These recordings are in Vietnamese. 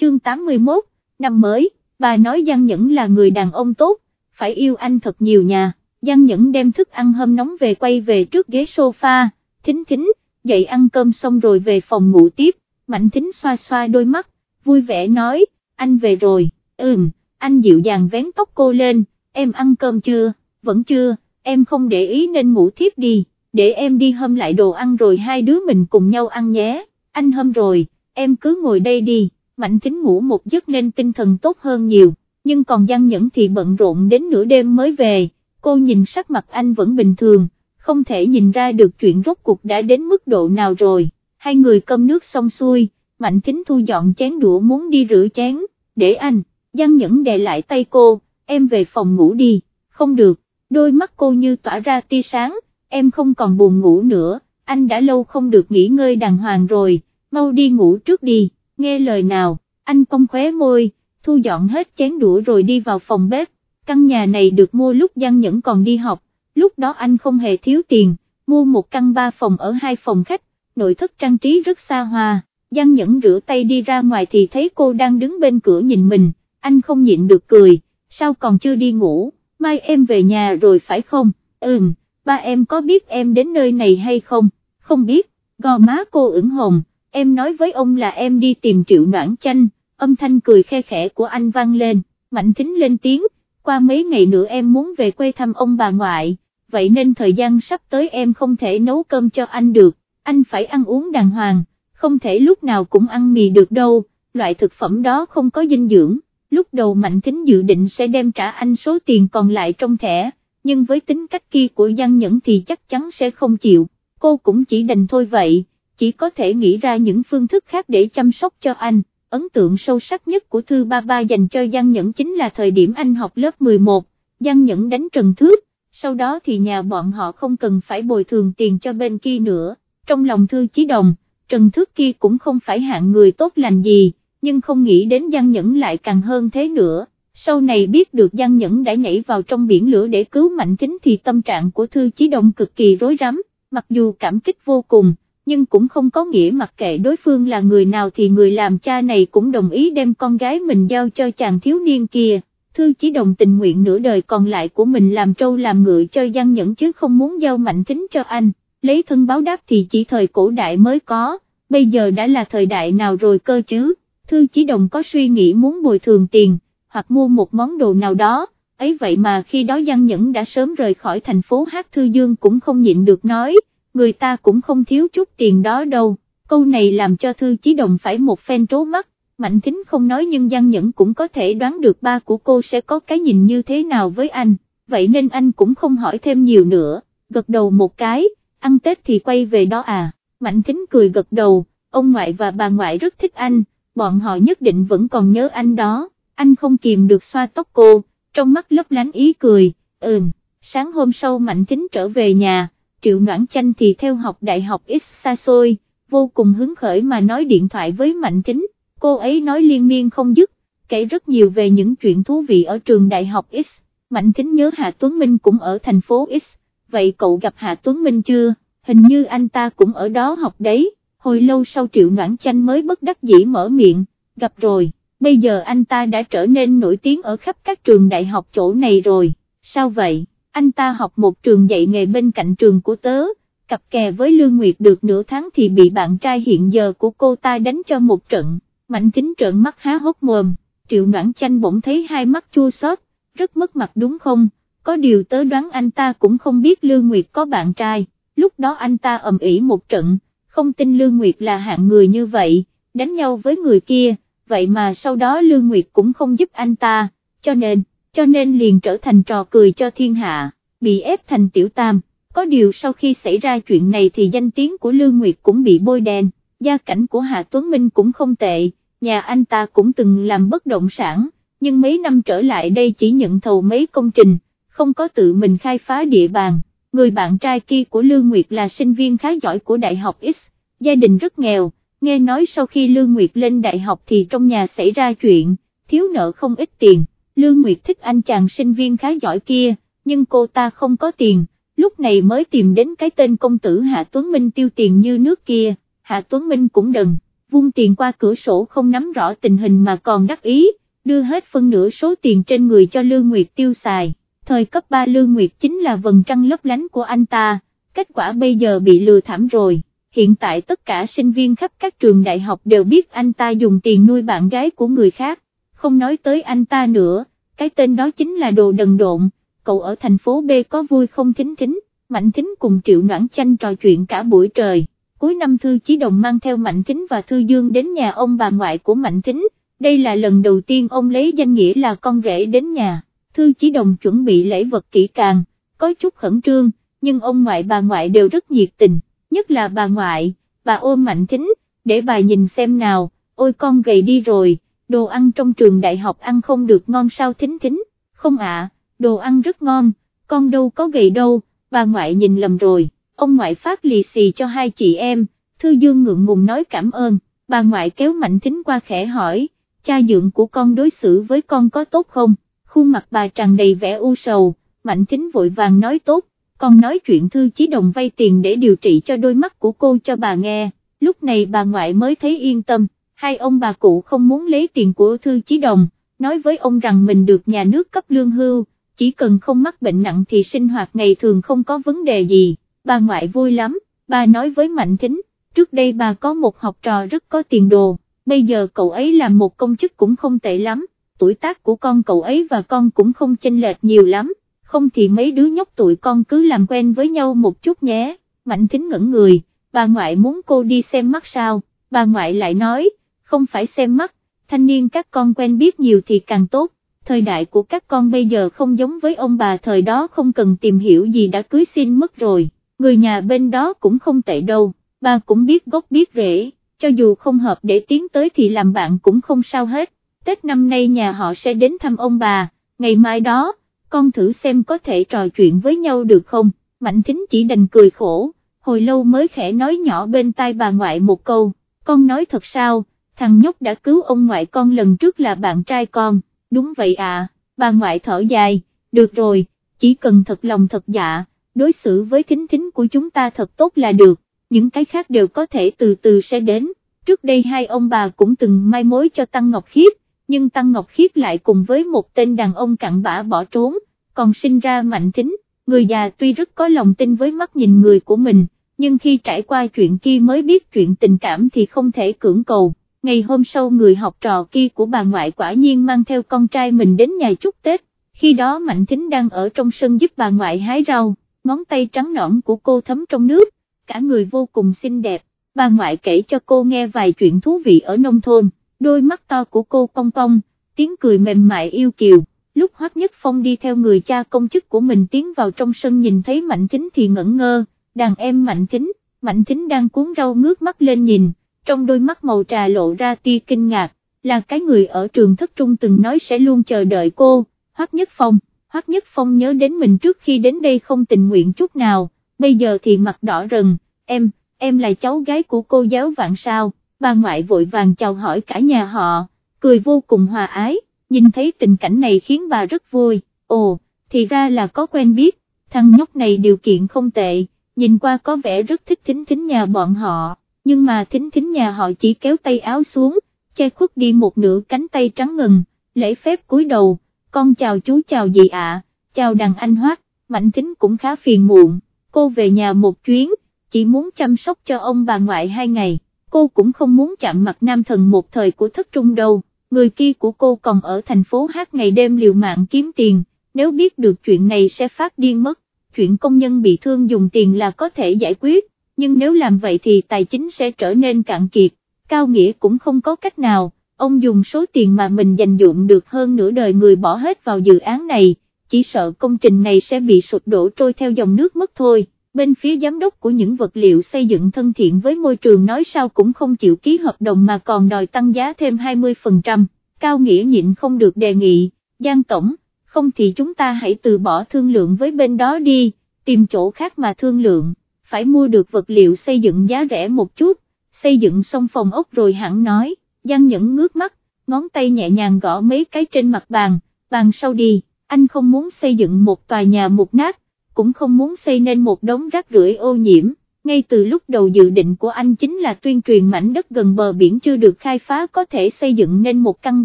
chương 81, năm mới, bà nói Giang Nhẫn là người đàn ông tốt, phải yêu anh thật nhiều nhà, Giang Nhẫn đem thức ăn hâm nóng về quay về trước ghế sofa, thính thính, dậy ăn cơm xong rồi về phòng ngủ tiếp, Mạnh thính xoa xoa đôi mắt, vui vẻ nói, anh về rồi, ừm, anh dịu dàng vén tóc cô lên, em ăn cơm chưa, vẫn chưa, em không để ý nên ngủ thiếp đi, để em đi hâm lại đồ ăn rồi hai đứa mình cùng nhau ăn nhé, anh hâm rồi, em cứ ngồi đây đi, Mạnh Thính ngủ một giấc nên tinh thần tốt hơn nhiều, nhưng còn Giang Nhẫn thì bận rộn đến nửa đêm mới về, cô nhìn sắc mặt anh vẫn bình thường, không thể nhìn ra được chuyện rốt cuộc đã đến mức độ nào rồi, hai người cơm nước xong xuôi, Mạnh Thính thu dọn chén đũa muốn đi rửa chén, để anh, Giang Nhẫn đè lại tay cô, em về phòng ngủ đi, không được, đôi mắt cô như tỏa ra tia sáng, em không còn buồn ngủ nữa, anh đã lâu không được nghỉ ngơi đàng hoàng rồi, mau đi ngủ trước đi, nghe lời nào, anh cong khóe môi, thu dọn hết chén đũa rồi đi vào phòng bếp, căn nhà này được mua lúc Giang Nhẫn còn đi học, lúc đó anh không hề thiếu tiền, mua một căn ba phòng ở hai phòng khách, nội thất trang trí rất xa hoa, Giang Nhẫn rửa tay đi ra ngoài thì thấy cô đang đứng bên cửa nhìn mình, anh không nhịn được cười, sao còn chưa đi ngủ, mai em về nhà rồi phải không, ừm, ba em có biết em đến nơi này hay không, không biết, gò má cô ửng hồng, em nói với ông là em đi tìm triệu noãn chanh, âm thanh cười khe khẽ của anh vang lên, mạnh thính lên tiếng, qua mấy ngày nữa em muốn về quê thăm ông bà ngoại, vậy nên thời gian sắp tới em không thể nấu cơm cho anh được, anh phải ăn uống đàng hoàng, không thể lúc nào cũng ăn mì được đâu, loại thực phẩm đó không có dinh dưỡng, lúc đầu Mạnh Thính dự định sẽ đem trả anh số tiền còn lại trong thẻ, nhưng với tính cách kia của Giang Nhẫn thì chắc chắn sẽ không chịu, cô cũng chỉ đành thôi vậy, chỉ có thể nghĩ ra những phương thức khác để chăm sóc cho anh. Ấn tượng sâu sắc nhất của Thư Ba Ba dành cho Giang Nhẫn chính là thời điểm anh học lớp 11, Giang Nhẫn đánh Trần Thước, sau đó thì nhà bọn họ không cần phải bồi thường tiền cho bên kia nữa, trong lòng Thư Chí Đồng, Trần Thước kia cũng không phải hạng người tốt lành gì, nhưng không nghĩ đến Giang Nhẫn lại càng hơn thế nữa. Sau này biết được Giang Nhẫn đã nhảy vào trong biển lửa để cứu Mạnh Thính thì tâm trạng của Thư Chí Đông cực kỳ rối rắm, mặc dù cảm kích vô cùng, nhưng cũng không có nghĩa mặc kệ đối phương là người nào thì người làm cha này cũng đồng ý đem con gái mình giao cho chàng thiếu niên kia. Thư chỉ Đồng tình nguyện nửa đời còn lại của mình làm trâu làm ngựa cho Giang Nhẫn chứ không muốn giao Mạnh Thính cho anh. Lấy thân báo đáp thì chỉ thời cổ đại mới có, bây giờ đã là thời đại nào rồi cơ chứ, thư chỉ đồng có suy nghĩ muốn bồi thường tiền, hoặc mua một món đồ nào đó, ấy vậy mà khi đó Giang Nhẫn đã sớm rời khỏi thành phố Hát Thư Dương cũng không nhịn được nói, người ta cũng không thiếu chút tiền đó đâu, câu này làm cho thư chí đồng phải một phen trố mắt, Mạnh Thính không nói nhưng Giang Nhẫn cũng có thể đoán được ba của cô sẽ có cái nhìn như thế nào với anh, vậy nên anh cũng không hỏi thêm nhiều nữa, gật đầu một cái, ăn Tết thì quay về đó à, Mạnh Thính cười gật đầu, ông ngoại và bà ngoại rất thích anh, bọn họ nhất định vẫn còn nhớ anh đó, anh không kìm được xoa tóc cô, trong mắt lấp lánh ý cười, ừm, sáng hôm sau Mạnh Thính trở về nhà, Triệu Noãn Chanh thì theo học đại học X xa xôi, vô cùng hứng khởi mà nói điện thoại với Mạnh Thính, cô ấy nói liên miên không dứt, kể rất nhiều về những chuyện thú vị ở trường đại học X, Mạnh Thính nhớ Hạ Tuấn Minh cũng ở thành phố X. Vậy cậu gặp Hạ Tuấn Minh chưa, hình như anh ta cũng ở đó học đấy, hồi lâu sau triệu noãn chanh mới bất đắc dĩ mở miệng, gặp rồi, bây giờ anh ta đã trở nên nổi tiếng ở khắp các trường đại học chỗ này rồi, sao vậy, anh ta học một trường dạy nghề bên cạnh trường của tớ, cặp kè với Lương Nguyệt được nửa tháng thì bị bạn trai hiện giờ của cô ta đánh cho một trận, mạnh kính trợn mắt há hốc mồm, triệu noãn chanh bỗng thấy hai mắt chua xót, rất mất mặt đúng không? có điều tớ đoán anh ta cũng không biết Lương Nguyệt có bạn trai, lúc đó anh ta ầm ĩ một trận, không tin Lương Nguyệt là hạng người như vậy, đánh nhau với người kia, vậy mà sau đó Lương Nguyệt cũng không giúp anh ta, cho nên, cho nên liền trở thành trò cười cho thiên hạ, bị ép thành tiểu tam, có điều sau khi xảy ra chuyện này thì danh tiếng của Lương Nguyệt cũng bị bôi đen, gia cảnh của Hạ Tuấn Minh cũng không tệ, nhà anh ta cũng từng làm bất động sản, nhưng mấy năm trở lại đây chỉ nhận thầu mấy công trình không có tự mình khai phá địa bàn, người bạn trai kia của Lương Nguyệt là sinh viên khá giỏi của Đại học X, gia đình rất nghèo, nghe nói sau khi Lương Nguyệt lên đại học thì trong nhà xảy ra chuyện, thiếu nợ không ít tiền, Lương Nguyệt thích anh chàng sinh viên khá giỏi kia, nhưng cô ta không có tiền, lúc này mới tìm đến cái tên công tử Hạ Tuấn Minh tiêu tiền như nước kia, Hạ Tuấn Minh cũng đần, vung tiền qua cửa sổ không nắm rõ tình hình mà còn đắc ý, đưa hết phân nửa số tiền trên người cho Lương Nguyệt tiêu xài, thời cấp 3 Lương Nguyệt chính là vần trăng lấp lánh của anh ta, kết quả bây giờ bị lừa thảm rồi, hiện tại tất cả sinh viên khắp các trường đại học đều biết anh ta dùng tiền nuôi bạn gái của người khác, không nói tới anh ta nữa, cái tên đó chính là đồ đần độn, cậu ở thành phố B có vui không thính thính, Mạnh Thính cùng Triệu Noãn Chanh trò chuyện cả buổi trời, cuối năm Thư Chí Đồng mang theo Mạnh Thính và Thư Dương đến nhà ông bà ngoại của Mạnh Thính, đây là lần đầu tiên ông lấy danh nghĩa là con rể đến nhà, Thư Chí Đồng chuẩn bị lễ vật kỹ càng, có chút khẩn trương, nhưng ông ngoại bà ngoại đều rất nhiệt tình, nhất là bà ngoại, bà ôm Mạnh Thính, để bà nhìn xem nào, ôi con gầy đi rồi, đồ ăn trong trường đại học ăn không được ngon sao Thính Thính, không ạ, đồ ăn rất ngon, con đâu có gầy đâu bà ngoại nhìn lầm rồi, ông ngoại phát lì xì cho hai chị em, Thư Dương ngượng ngùng nói cảm ơn, bà ngoại kéo Mạnh Thính qua khẽ hỏi, cha dưỡng của con đối xử với con có tốt không, khuôn mặt bà tràn đầy vẻ u sầu, Mạnh Thính vội vàng nói tốt, con nói chuyện Thư Chí Đồng vay tiền để điều trị cho đôi mắt của cô cho bà nghe, lúc này bà ngoại mới thấy yên tâm, hai ông bà cụ không muốn lấy tiền của Thư Chí Đồng, nói với ông rằng mình được nhà nước cấp lương hưu chỉ cần không mắc bệnh nặng thì sinh hoạt ngày thường không có vấn đề gì, bà ngoại vui lắm, bà nói với Mạnh Thính, trước đây bà có một học trò rất có tiền đồ, bây giờ cậu ấy làm một công chức cũng không tệ lắm, tuổi tác của con cậu ấy và con cũng không chênh lệch nhiều lắm, không thì mấy đứa nhóc tụi con cứ làm quen với nhau một chút nhé, Mạnh Thính ngẩn người, bà ngoại muốn cô đi xem mắt sao, bà ngoại lại nói, không phải xem mắt, thanh niên các con quen biết nhiều thì càng tốt, thời đại của các con bây giờ không giống với ông bà thời đó không cần tìm hiểu gì đã cưới xin mất rồi, người nhà bên đó cũng không tệ đâu, bà cũng biết gốc biết rễ, cho dù không hợp để tiến tới thì làm bạn cũng không sao hết, Tết năm nay nhà họ sẽ đến thăm ông bà, ngày mai đó, con thử xem có thể trò chuyện với nhau được không, Mạnh Thính chỉ đành cười khổ, hồi lâu mới khẽ nói nhỏ bên tai bà ngoại một câu, con nói thật sao, thằng nhóc đã cứu ông ngoại con lần trước là bạn trai con. Đúng vậy à, bà ngoại thở dài, được rồi, chỉ cần thật lòng thật dạ, đối xử với thính thính của chúng ta thật tốt là được, những cái khác đều có thể từ từ sẽ đến, trước đây hai ông bà cũng từng mai mối cho Tăng Ngọc Khiết, nhưng Tăng Ngọc Khiết lại cùng với một tên đàn ông cặn bã bỏ trốn, còn sinh ra mạnh thính, người già tuy rất có lòng tin với mắt nhìn người của mình, nhưng khi trải qua chuyện kia mới biết chuyện tình cảm thì không thể cưỡng cầu ngày hôm sau người học trò kia của bà ngoại quả nhiên mang theo con trai mình đến nhà chúc Tết, khi đó Mạnh Thính đang ở trong sân giúp bà ngoại hái rau, ngón tay trắng nõn của cô thấm trong nước, cả người vô cùng xinh đẹp, bà ngoại kể cho cô nghe vài chuyện thú vị ở nông thôn, đôi mắt to của cô cong cong, tiếng cười mềm mại yêu kiều. Lúc Hoắc Nhất Phong đi theo người cha công chức của mình tiến vào trong sân nhìn thấy Mạnh Thính thì ngẩn ngơ, đàn em Mạnh Thính, Mạnh Thính đang cuốn rau ngước mắt lên nhìn, trong đôi mắt màu trà lộ ra tia kinh ngạc, là cái người ở trường thất trung từng nói sẽ luôn chờ đợi cô, Hoắc Nhất Phong, Hoắc Nhất Phong nhớ đến mình trước khi đến đây không tình nguyện chút nào, bây giờ thì mặt đỏ rần, em, em là cháu gái của cô giáo vạn sao, bà ngoại vội vàng chào hỏi cả nhà họ, cười vô cùng hòa ái, nhìn thấy tình cảnh này khiến bà rất vui, ồ, thì ra là có quen biết, thằng nhóc này điều kiện không tệ, nhìn qua có vẻ rất thích thính thính nhà bọn họ nhưng mà thính thính nhà họ chỉ kéo tay áo xuống, che khuất đi một nửa cánh tay trắng ngần, lễ phép cúi đầu, con chào chú chào gì ạ, chào đàn anh hoát, mạnh thính cũng khá phiền muộn, cô về nhà một chuyến, chỉ muốn chăm sóc cho ông bà ngoại hai ngày, cô cũng không muốn chạm mặt nam thần một thời của thất trung đâu, người kia của cô còn ở thành phố hát ngày đêm liều mạng kiếm tiền, nếu biết được chuyện này sẽ phát điên mất, chuyện công nhân bị thương dùng tiền là có thể giải quyết nhưng nếu làm vậy thì tài chính sẽ trở nên cạn kiệt, Cao Nghĩa cũng không có cách nào, ông dùng số tiền mà mình dành dụng được hơn nửa đời người bỏ hết vào dự án này, chỉ sợ công trình này sẽ bị sụp đổ trôi theo dòng nước mất thôi. Bên phía giám đốc của những vật liệu xây dựng thân thiện với môi trường nói sao cũng không chịu ký hợp đồng mà còn đòi tăng giá thêm 20%, Cao Nghĩa nhịn không được đề nghị, Giang Tổng, không thì chúng ta hãy từ bỏ thương lượng với bên đó đi, tìm chỗ khác mà thương lượng phải mua được vật liệu xây dựng giá rẻ một chút, xây dựng xong phòng ốc rồi hẳn nói, Giang Nhẫn ngước mắt, ngón tay nhẹ nhàng gõ mấy cái trên mặt bàn, bàn sau đi, anh không muốn xây dựng một tòa nhà mục nát, cũng không muốn xây nên một đống rác rưởi ô nhiễm, ngay từ lúc đầu dự định của anh chính là tuyên truyền mảnh đất gần bờ biển chưa được khai phá có thể xây dựng nên một căn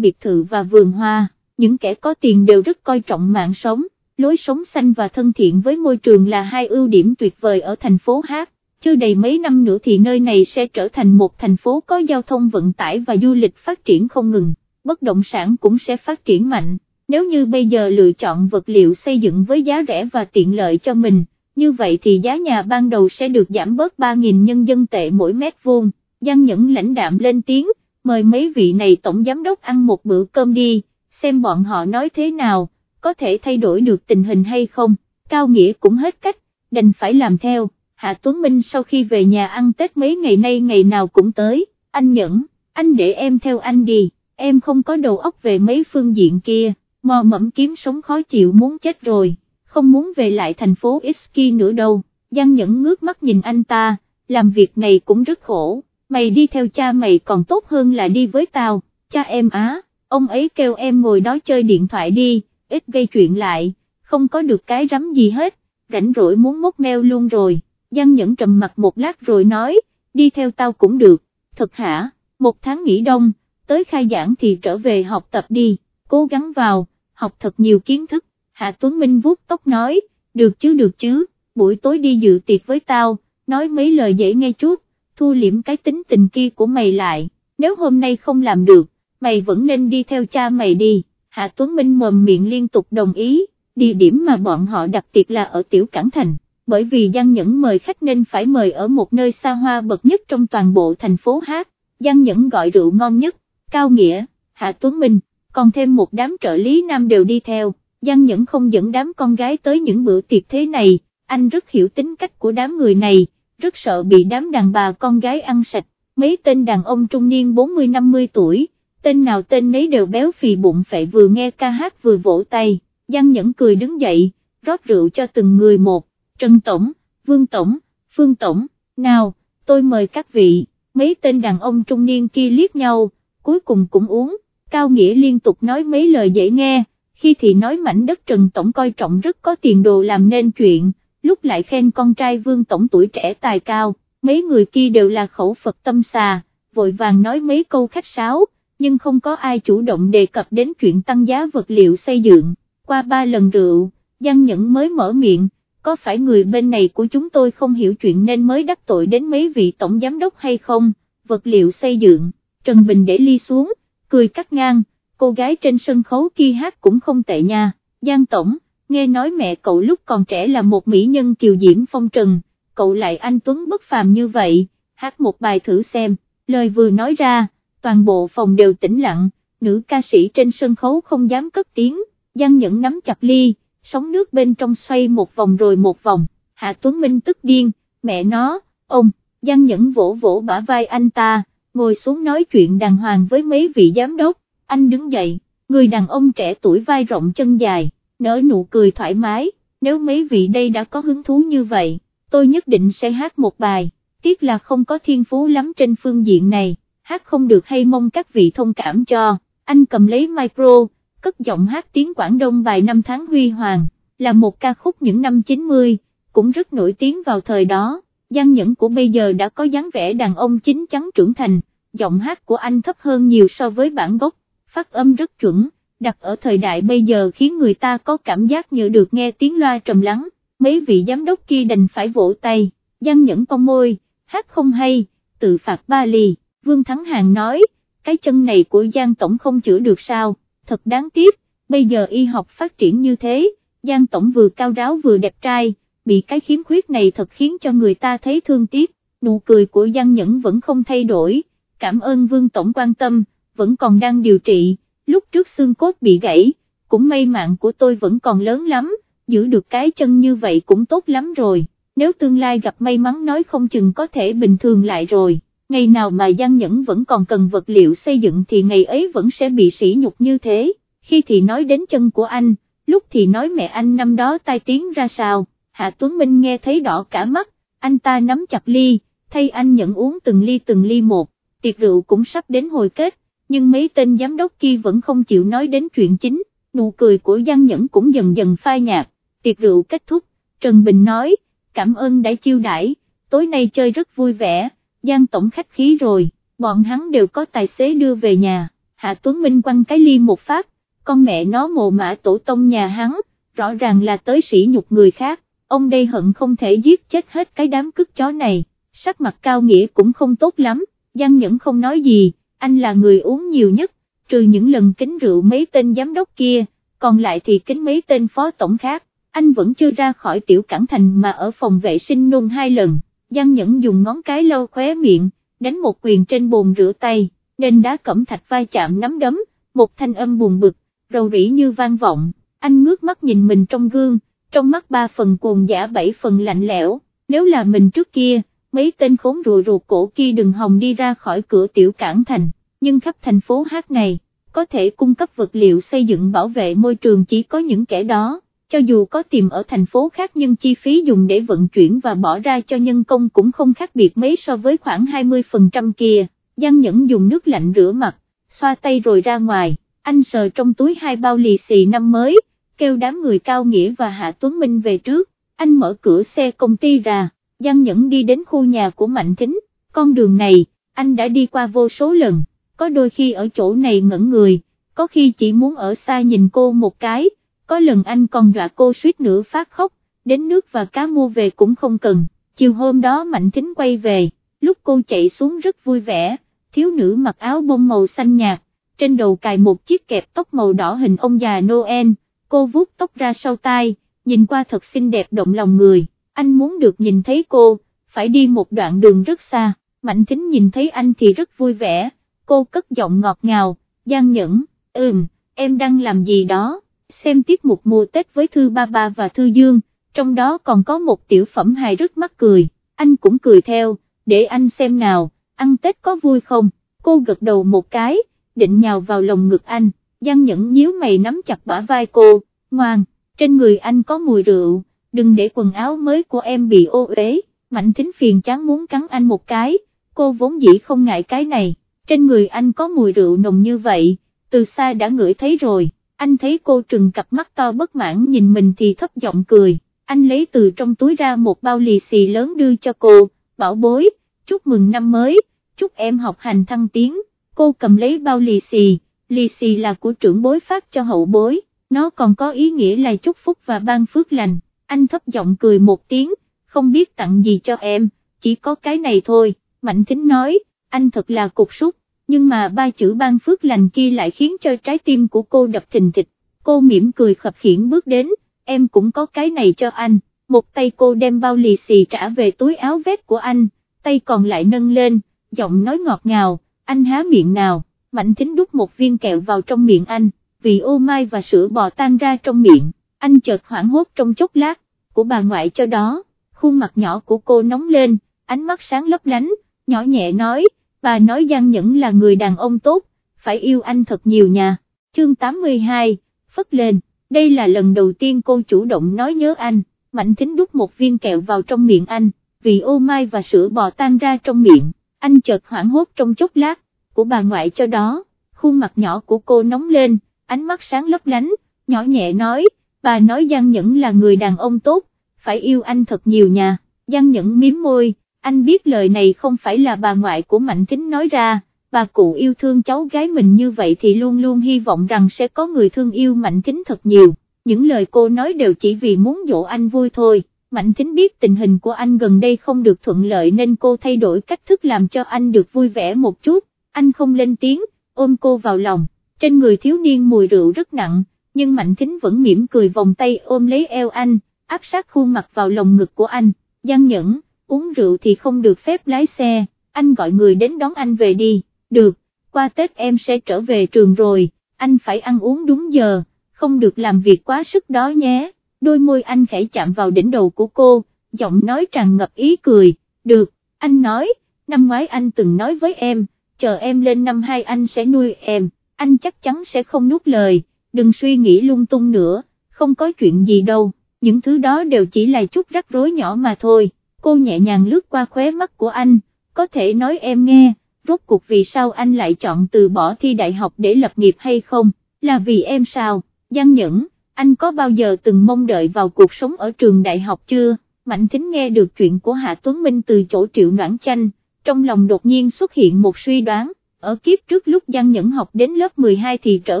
biệt thự và vườn hoa, những kẻ có tiền đều rất coi trọng mạng sống, lối sống xanh và thân thiện với môi trường là hai ưu điểm tuyệt vời ở thành phố Hát, chưa đầy mấy năm nữa thì nơi này sẽ trở thành một thành phố có giao thông vận tải và du lịch phát triển không ngừng, bất động sản cũng sẽ phát triển mạnh, nếu như bây giờ lựa chọn vật liệu xây dựng với giá rẻ và tiện lợi cho mình như vậy thì giá nhà ban đầu sẽ được giảm bớt 3.000 nhân dân tệ mỗi mét vuông, Giang Nhẫn lãnh đạm lên tiếng, mời mấy vị này tổng giám đốc ăn một bữa cơm đi, xem bọn họ nói thế nào, có thể thay đổi được tình hình hay không, Cao Nghĩa cũng hết cách, đành phải làm theo, Hạ Tuấn Minh sau khi về nhà ăn Tết mấy ngày nay ngày nào cũng tới, anh Nhẫn, anh để em theo anh đi, em không có đầu óc về mấy phương diện kia, mò mẫm kiếm sống khó chịu muốn chết rồi không muốn về lại thành phố Iski nữa đâu, Giang Nhẫn ngước mắt nhìn anh ta, làm việc này cũng rất khổ, mày đi theo cha mày còn tốt hơn là đi với tao, cha em á, ông ấy kêu em ngồi đó chơi điện thoại đi, ít gây chuyện lại, không có được cái rắm gì hết, rảnh rỗi muốn mốt meo luôn rồi, Giang Nhẫn trầm mặt một lát rồi nói, đi theo tao cũng được, thật hả, một tháng nghỉ đông, tới khai giảng thì trở về học tập đi, cố gắng vào, học thật nhiều kiến thức. Hạ Tuấn Minh vuốt tóc nói, được chứ được chứ, buổi tối đi dự tiệc với tao, nói mấy lời dễ nghe chút, thu liễm cái tính tình kia của mày lại, nếu hôm nay không làm được, mày vẫn nên đi theo cha mày đi, Hạ Tuấn Minh mồm miệng liên tục đồng ý, địa điểm mà bọn họ đặt tiệc là ở Tiểu Cảng Thành, bởi vì Giang Nhẫn mời khách nên phải mời ở một nơi xa hoa bậc nhất trong toàn bộ thành phố Hát, Giang Nhẫn gọi rượu ngon nhất, Cao Nghĩa, Hạ Tuấn Minh, còn thêm một đám trợ lý nam đều đi theo. Giang Nhẫn không dẫn đám con gái tới những bữa tiệc thế này, anh rất hiểu tính cách của đám người này, rất sợ bị đám đàn bà con gái ăn sạch, mấy tên đàn ông trung niên 40-50 tuổi, tên nào tên nấy đều béo phì bụng phệ vừa nghe ca hát vừa vỗ tay, Giang Nhẫn cười đứng dậy, rót rượu cho từng người một, Trần Tổng, Vương Tổng, Phương Tổng, nào, tôi mời các vị, mấy tên đàn ông trung niên kia liếc nhau, cuối cùng cũng uống, Cao Nghĩa liên tục nói mấy lời dễ nghe. Khi thì nói mảnh đất Trần Tổng coi trọng rất có tiền đồ làm nên chuyện, lúc lại khen con trai Vương Tổng tuổi trẻ tài cao, mấy người kia đều là khẩu Phật tâm xà, vội vàng nói mấy câu khách sáo, nhưng không có ai chủ động đề cập đến chuyện tăng giá vật liệu xây dựng, qua ba lần rượu, Giang Nhẫn mới mở miệng, có phải người bên này của chúng tôi không hiểu chuyện nên mới đắc tội đến mấy vị tổng giám đốc hay không, vật liệu xây dựng, Trần Bình để ly xuống, cười cắt ngang, cô gái trên sân khấu kia hát cũng không tệ nha, Giang Tổng, nghe nói mẹ cậu lúc còn trẻ là một mỹ nhân kiều diễm phong trần, cậu lại anh Tuấn bất phàm như vậy, hát một bài thử xem, lời vừa nói ra, toàn bộ phòng đều tĩnh lặng, nữ ca sĩ trên sân khấu không dám cất tiếng, Giang Nhẫn nắm chặt ly, sóng nước bên trong xoay một vòng rồi một vòng, Hạ Tuấn Minh tức điên, mẹ nó, ông, Giang Nhẫn vỗ vỗ bả vai anh ta, ngồi xuống nói chuyện đàng hoàng với mấy vị giám đốc, anh đứng dậy, người đàn ông trẻ tuổi vai rộng chân dài, nở nụ cười thoải mái, nếu mấy vị đây đã có hứng thú như vậy, tôi nhất định sẽ hát một bài, tiếc là không có thiên phú lắm trên phương diện này, hát không được hay mong các vị thông cảm cho, anh cầm lấy micro, cất giọng hát tiếng Quảng Đông vài năm tháng huy hoàng, là một ca khúc những năm 90, cũng rất nổi tiếng vào thời đó, Giang Nhẫn của bây giờ đã có dáng vẻ đàn ông chính chắn trưởng thành, giọng hát của anh thấp hơn nhiều so với bản gốc phát âm rất chuẩn, đặt ở thời đại bây giờ khiến người ta có cảm giác như được nghe tiếng loa trầm lắng, mấy vị giám đốc kia đành phải vỗ tay, Giang nhẫn con môi, hát không hay, tự phạt ba lì, Vương Thắng Hàng nói, cái chân này của Giang Tổng không chữa được sao, thật đáng tiếc, bây giờ y học phát triển như thế, Giang Tổng vừa cao ráo vừa đẹp trai, bị cái khiếm khuyết này thật khiến cho người ta thấy thương tiếc, nụ cười của Giang Nhẫn vẫn không thay đổi, cảm ơn Vương Tổng quan tâm vẫn còn đang điều trị, lúc trước xương cốt bị gãy, cũng may mạng của tôi vẫn còn lớn lắm, giữ được cái chân như vậy cũng tốt lắm rồi, nếu tương lai gặp may mắn nói không chừng có thể bình thường lại rồi, ngày nào mà Giang Nhẫn vẫn còn cần vật liệu xây dựng thì ngày ấy vẫn sẽ bị sỉ nhục như thế, khi thì nói đến chân của anh, lúc thì nói mẹ anh năm đó tai tiếng ra sao, Hạ Tuấn Minh nghe thấy đỏ cả mắt, anh ta nắm chặt ly, thay anh Nhẫn uống từng ly từng ly một, tiệc rượu cũng sắp đến hồi kết, nhưng mấy tên giám đốc kia vẫn không chịu nói đến chuyện chính, nụ cười của Giang Nhẫn cũng dần dần phai nhạt, tiệc rượu kết thúc, Trần Bình nói, cảm ơn đã chiêu đãi, tối nay chơi rất vui vẻ, Giang Tổng khách khí rồi, bọn hắn đều có tài xế đưa về nhà, Hạ Tuấn Minh quăng cái ly một phát, con mẹ nó mồ mã tổ tông nhà hắn, rõ ràng là tới sỉ nhục người khác, ông đây hận không thể giết chết hết cái đám cứt chó này, sắc mặt cao nghĩa cũng không tốt lắm, Giang Nhẫn không nói gì, anh là người uống nhiều nhất, trừ những lần kính rượu mấy tên giám đốc kia, còn lại thì kính mấy tên phó tổng khác, anh vẫn chưa ra khỏi tiểu cảng thành mà ở phòng vệ sinh nôn hai lần, Giang Nhẫn dùng ngón cái lâu khóe miệng, đánh một quyền trên bồn rửa tay, nên đá cẩm thạch vai chạm nắm đấm, một thanh âm buồn bực, rầu rĩ như vang vọng, anh ngước mắt nhìn mình trong gương, trong mắt ba phần cuồng giả bảy phần lạnh lẽo, nếu là mình trước kia, mấy tên khốn rùa ruột cổ kia đừng hòng đi ra khỏi cửa tiểu cảng thành, nhưng khắp thành phố hát này, có thể cung cấp vật liệu xây dựng bảo vệ môi trường chỉ có những kẻ đó, cho dù có tìm ở thành phố khác nhưng chi phí dùng để vận chuyển và bỏ ra cho nhân công cũng không khác biệt mấy so với khoảng 20% kia, Giang Nhẫn dùng nước lạnh rửa mặt, xoa tay rồi ra ngoài, anh sờ trong túi hai bao lì xì năm mới, kêu đám người Cao Nghĩa và Hạ Tuấn Minh về trước, anh mở cửa xe công ty ra, Giang Nhẫn đi đến khu nhà của Mạnh Thính, con đường này, anh đã đi qua vô số lần, có đôi khi ở chỗ này ngẩn người, có khi chỉ muốn ở xa nhìn cô một cái, có lần anh còn dọa cô suýt nữa phát khóc, đến nước và cá mua về cũng không cần, chiều hôm đó Mạnh Thính quay về, lúc cô chạy xuống rất vui vẻ, thiếu nữ mặc áo bông màu xanh nhạt, trên đầu cài một chiếc kẹp tóc màu đỏ hình ông già Noel, cô vuốt tóc ra sau tai, nhìn qua thật xinh đẹp động lòng người, anh muốn được nhìn thấy cô, phải đi một đoạn đường rất xa, Mạnh Thính nhìn thấy anh thì rất vui vẻ, cô cất giọng ngọt ngào, gian nhẫn, ừm, em đang làm gì đó, xem tiết mục mùa Tết với Thư Ba Ba và Thư Dương, trong đó còn có một tiểu phẩm hài rất mắc cười, anh cũng cười theo, để anh xem nào, ăn Tết có vui không, cô gật đầu một cái, định nhào vào lồng ngực anh, Giang Nhẫn nhíu mày nắm chặt bả vai cô, ngoan, trên người anh có mùi rượu, đừng để quần áo mới của em bị ô uế, Mạnh Thính phiền chán muốn cắn anh một cái, cô vốn dĩ không ngại cái này, trên người anh có mùi rượu nồng như vậy, từ xa đã ngửi thấy rồi, anh thấy cô trừng cặp mắt to bất mãn nhìn mình thì thấp giọng cười, anh lấy từ trong túi ra một bao lì xì lớn đưa cho cô, bảo bối, chúc mừng năm mới, chúc em học hành thăng tiến, cô cầm lấy bao lì xì, lì xì là của trưởng bối phát cho hậu bối, nó còn có ý nghĩa là chúc phúc và ban phước lành, anh thấp giọng cười một tiếng, không biết tặng gì cho em, chỉ có cái này thôi, Mạnh Thính nói, anh thật là cục súc, nhưng mà ba chữ ban phước lành kia lại khiến cho trái tim của cô đập thình thịch, cô mỉm cười khập khiển bước đến, em cũng có cái này cho anh, một tay cô đem bao lì xì trả về túi áo vest của anh, tay còn lại nâng lên, giọng nói ngọt ngào, anh há miệng nào, Mạnh Thính đút một viên kẹo vào trong miệng anh, vì ô mai và sữa bò tan ra trong miệng, anh chợt hoảng hốt trong chốc lát, của bà ngoại cho đó, khuôn mặt nhỏ của cô nóng lên, ánh mắt sáng lấp lánh, nhỏ nhẹ nói, bà nói Giang Nhẫn là người đàn ông tốt, phải yêu anh thật nhiều nha, chương 82, phất lên, đây là lần đầu tiên cô chủ động nói nhớ anh, Mạnh Thính đút một viên kẹo vào trong miệng anh, vì ô mai và sữa bò tan ra trong miệng, anh chợt hoảng hốt trong chốc lát, của bà ngoại cho đó, khuôn mặt nhỏ của cô nóng lên, ánh mắt sáng lấp lánh, nhỏ nhẹ nói, bà nói Giang Nhẫn là người đàn ông tốt, phải yêu anh thật nhiều nha, Giang Nhẫn miếm môi, anh biết lời này không phải là bà ngoại của Mạnh Thính nói ra, bà cụ yêu thương cháu gái mình như vậy thì luôn luôn hy vọng rằng sẽ có người thương yêu Mạnh Thính thật nhiều, những lời cô nói đều chỉ vì muốn dỗ anh vui thôi. Mạnh Thính biết tình hình của anh gần đây không được thuận lợi nên cô thay đổi cách thức làm cho anh được vui vẻ một chút, anh không lên tiếng, ôm cô vào lòng, trên người thiếu niên mùi rượu rất nặng, nhưng Mạnh Thính vẫn mỉm cười vòng tay ôm lấy eo anh, áp sát khuôn mặt vào lồng ngực của anh, gian Nhẫn, uống rượu thì không được phép lái xe, anh gọi người đến đón anh về đi, được, qua Tết em sẽ trở về trường rồi, anh phải ăn uống đúng giờ, không được làm việc quá sức đó nhé, đôi môi anh khẽ chạm vào đỉnh đầu của cô, giọng nói tràn ngập ý cười, được, anh nói, năm ngoái anh từng nói với em, chờ em lên năm hai anh sẽ nuôi em, anh chắc chắn sẽ không nuốt lời, đừng suy nghĩ lung tung nữa, không có chuyện gì đâu, những thứ đó đều chỉ là chút rắc rối nhỏ mà thôi, cô nhẹ nhàng lướt qua khóe mắt của anh, có thể nói em nghe, rốt cuộc vì sao anh lại chọn từ bỏ thi đại học để lập nghiệp hay không, là vì em sao, Giang Nhẫn, anh có bao giờ từng mong đợi vào cuộc sống ở trường đại học chưa, Mạnh Thính nghe được chuyện của Hạ Tuấn Minh từ chỗ Triệu Noãn Chanh, trong lòng đột nhiên xuất hiện một suy đoán, ở kiếp trước lúc Giang Nhẫn học đến lớp 12 thì trở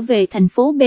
về thành phố B,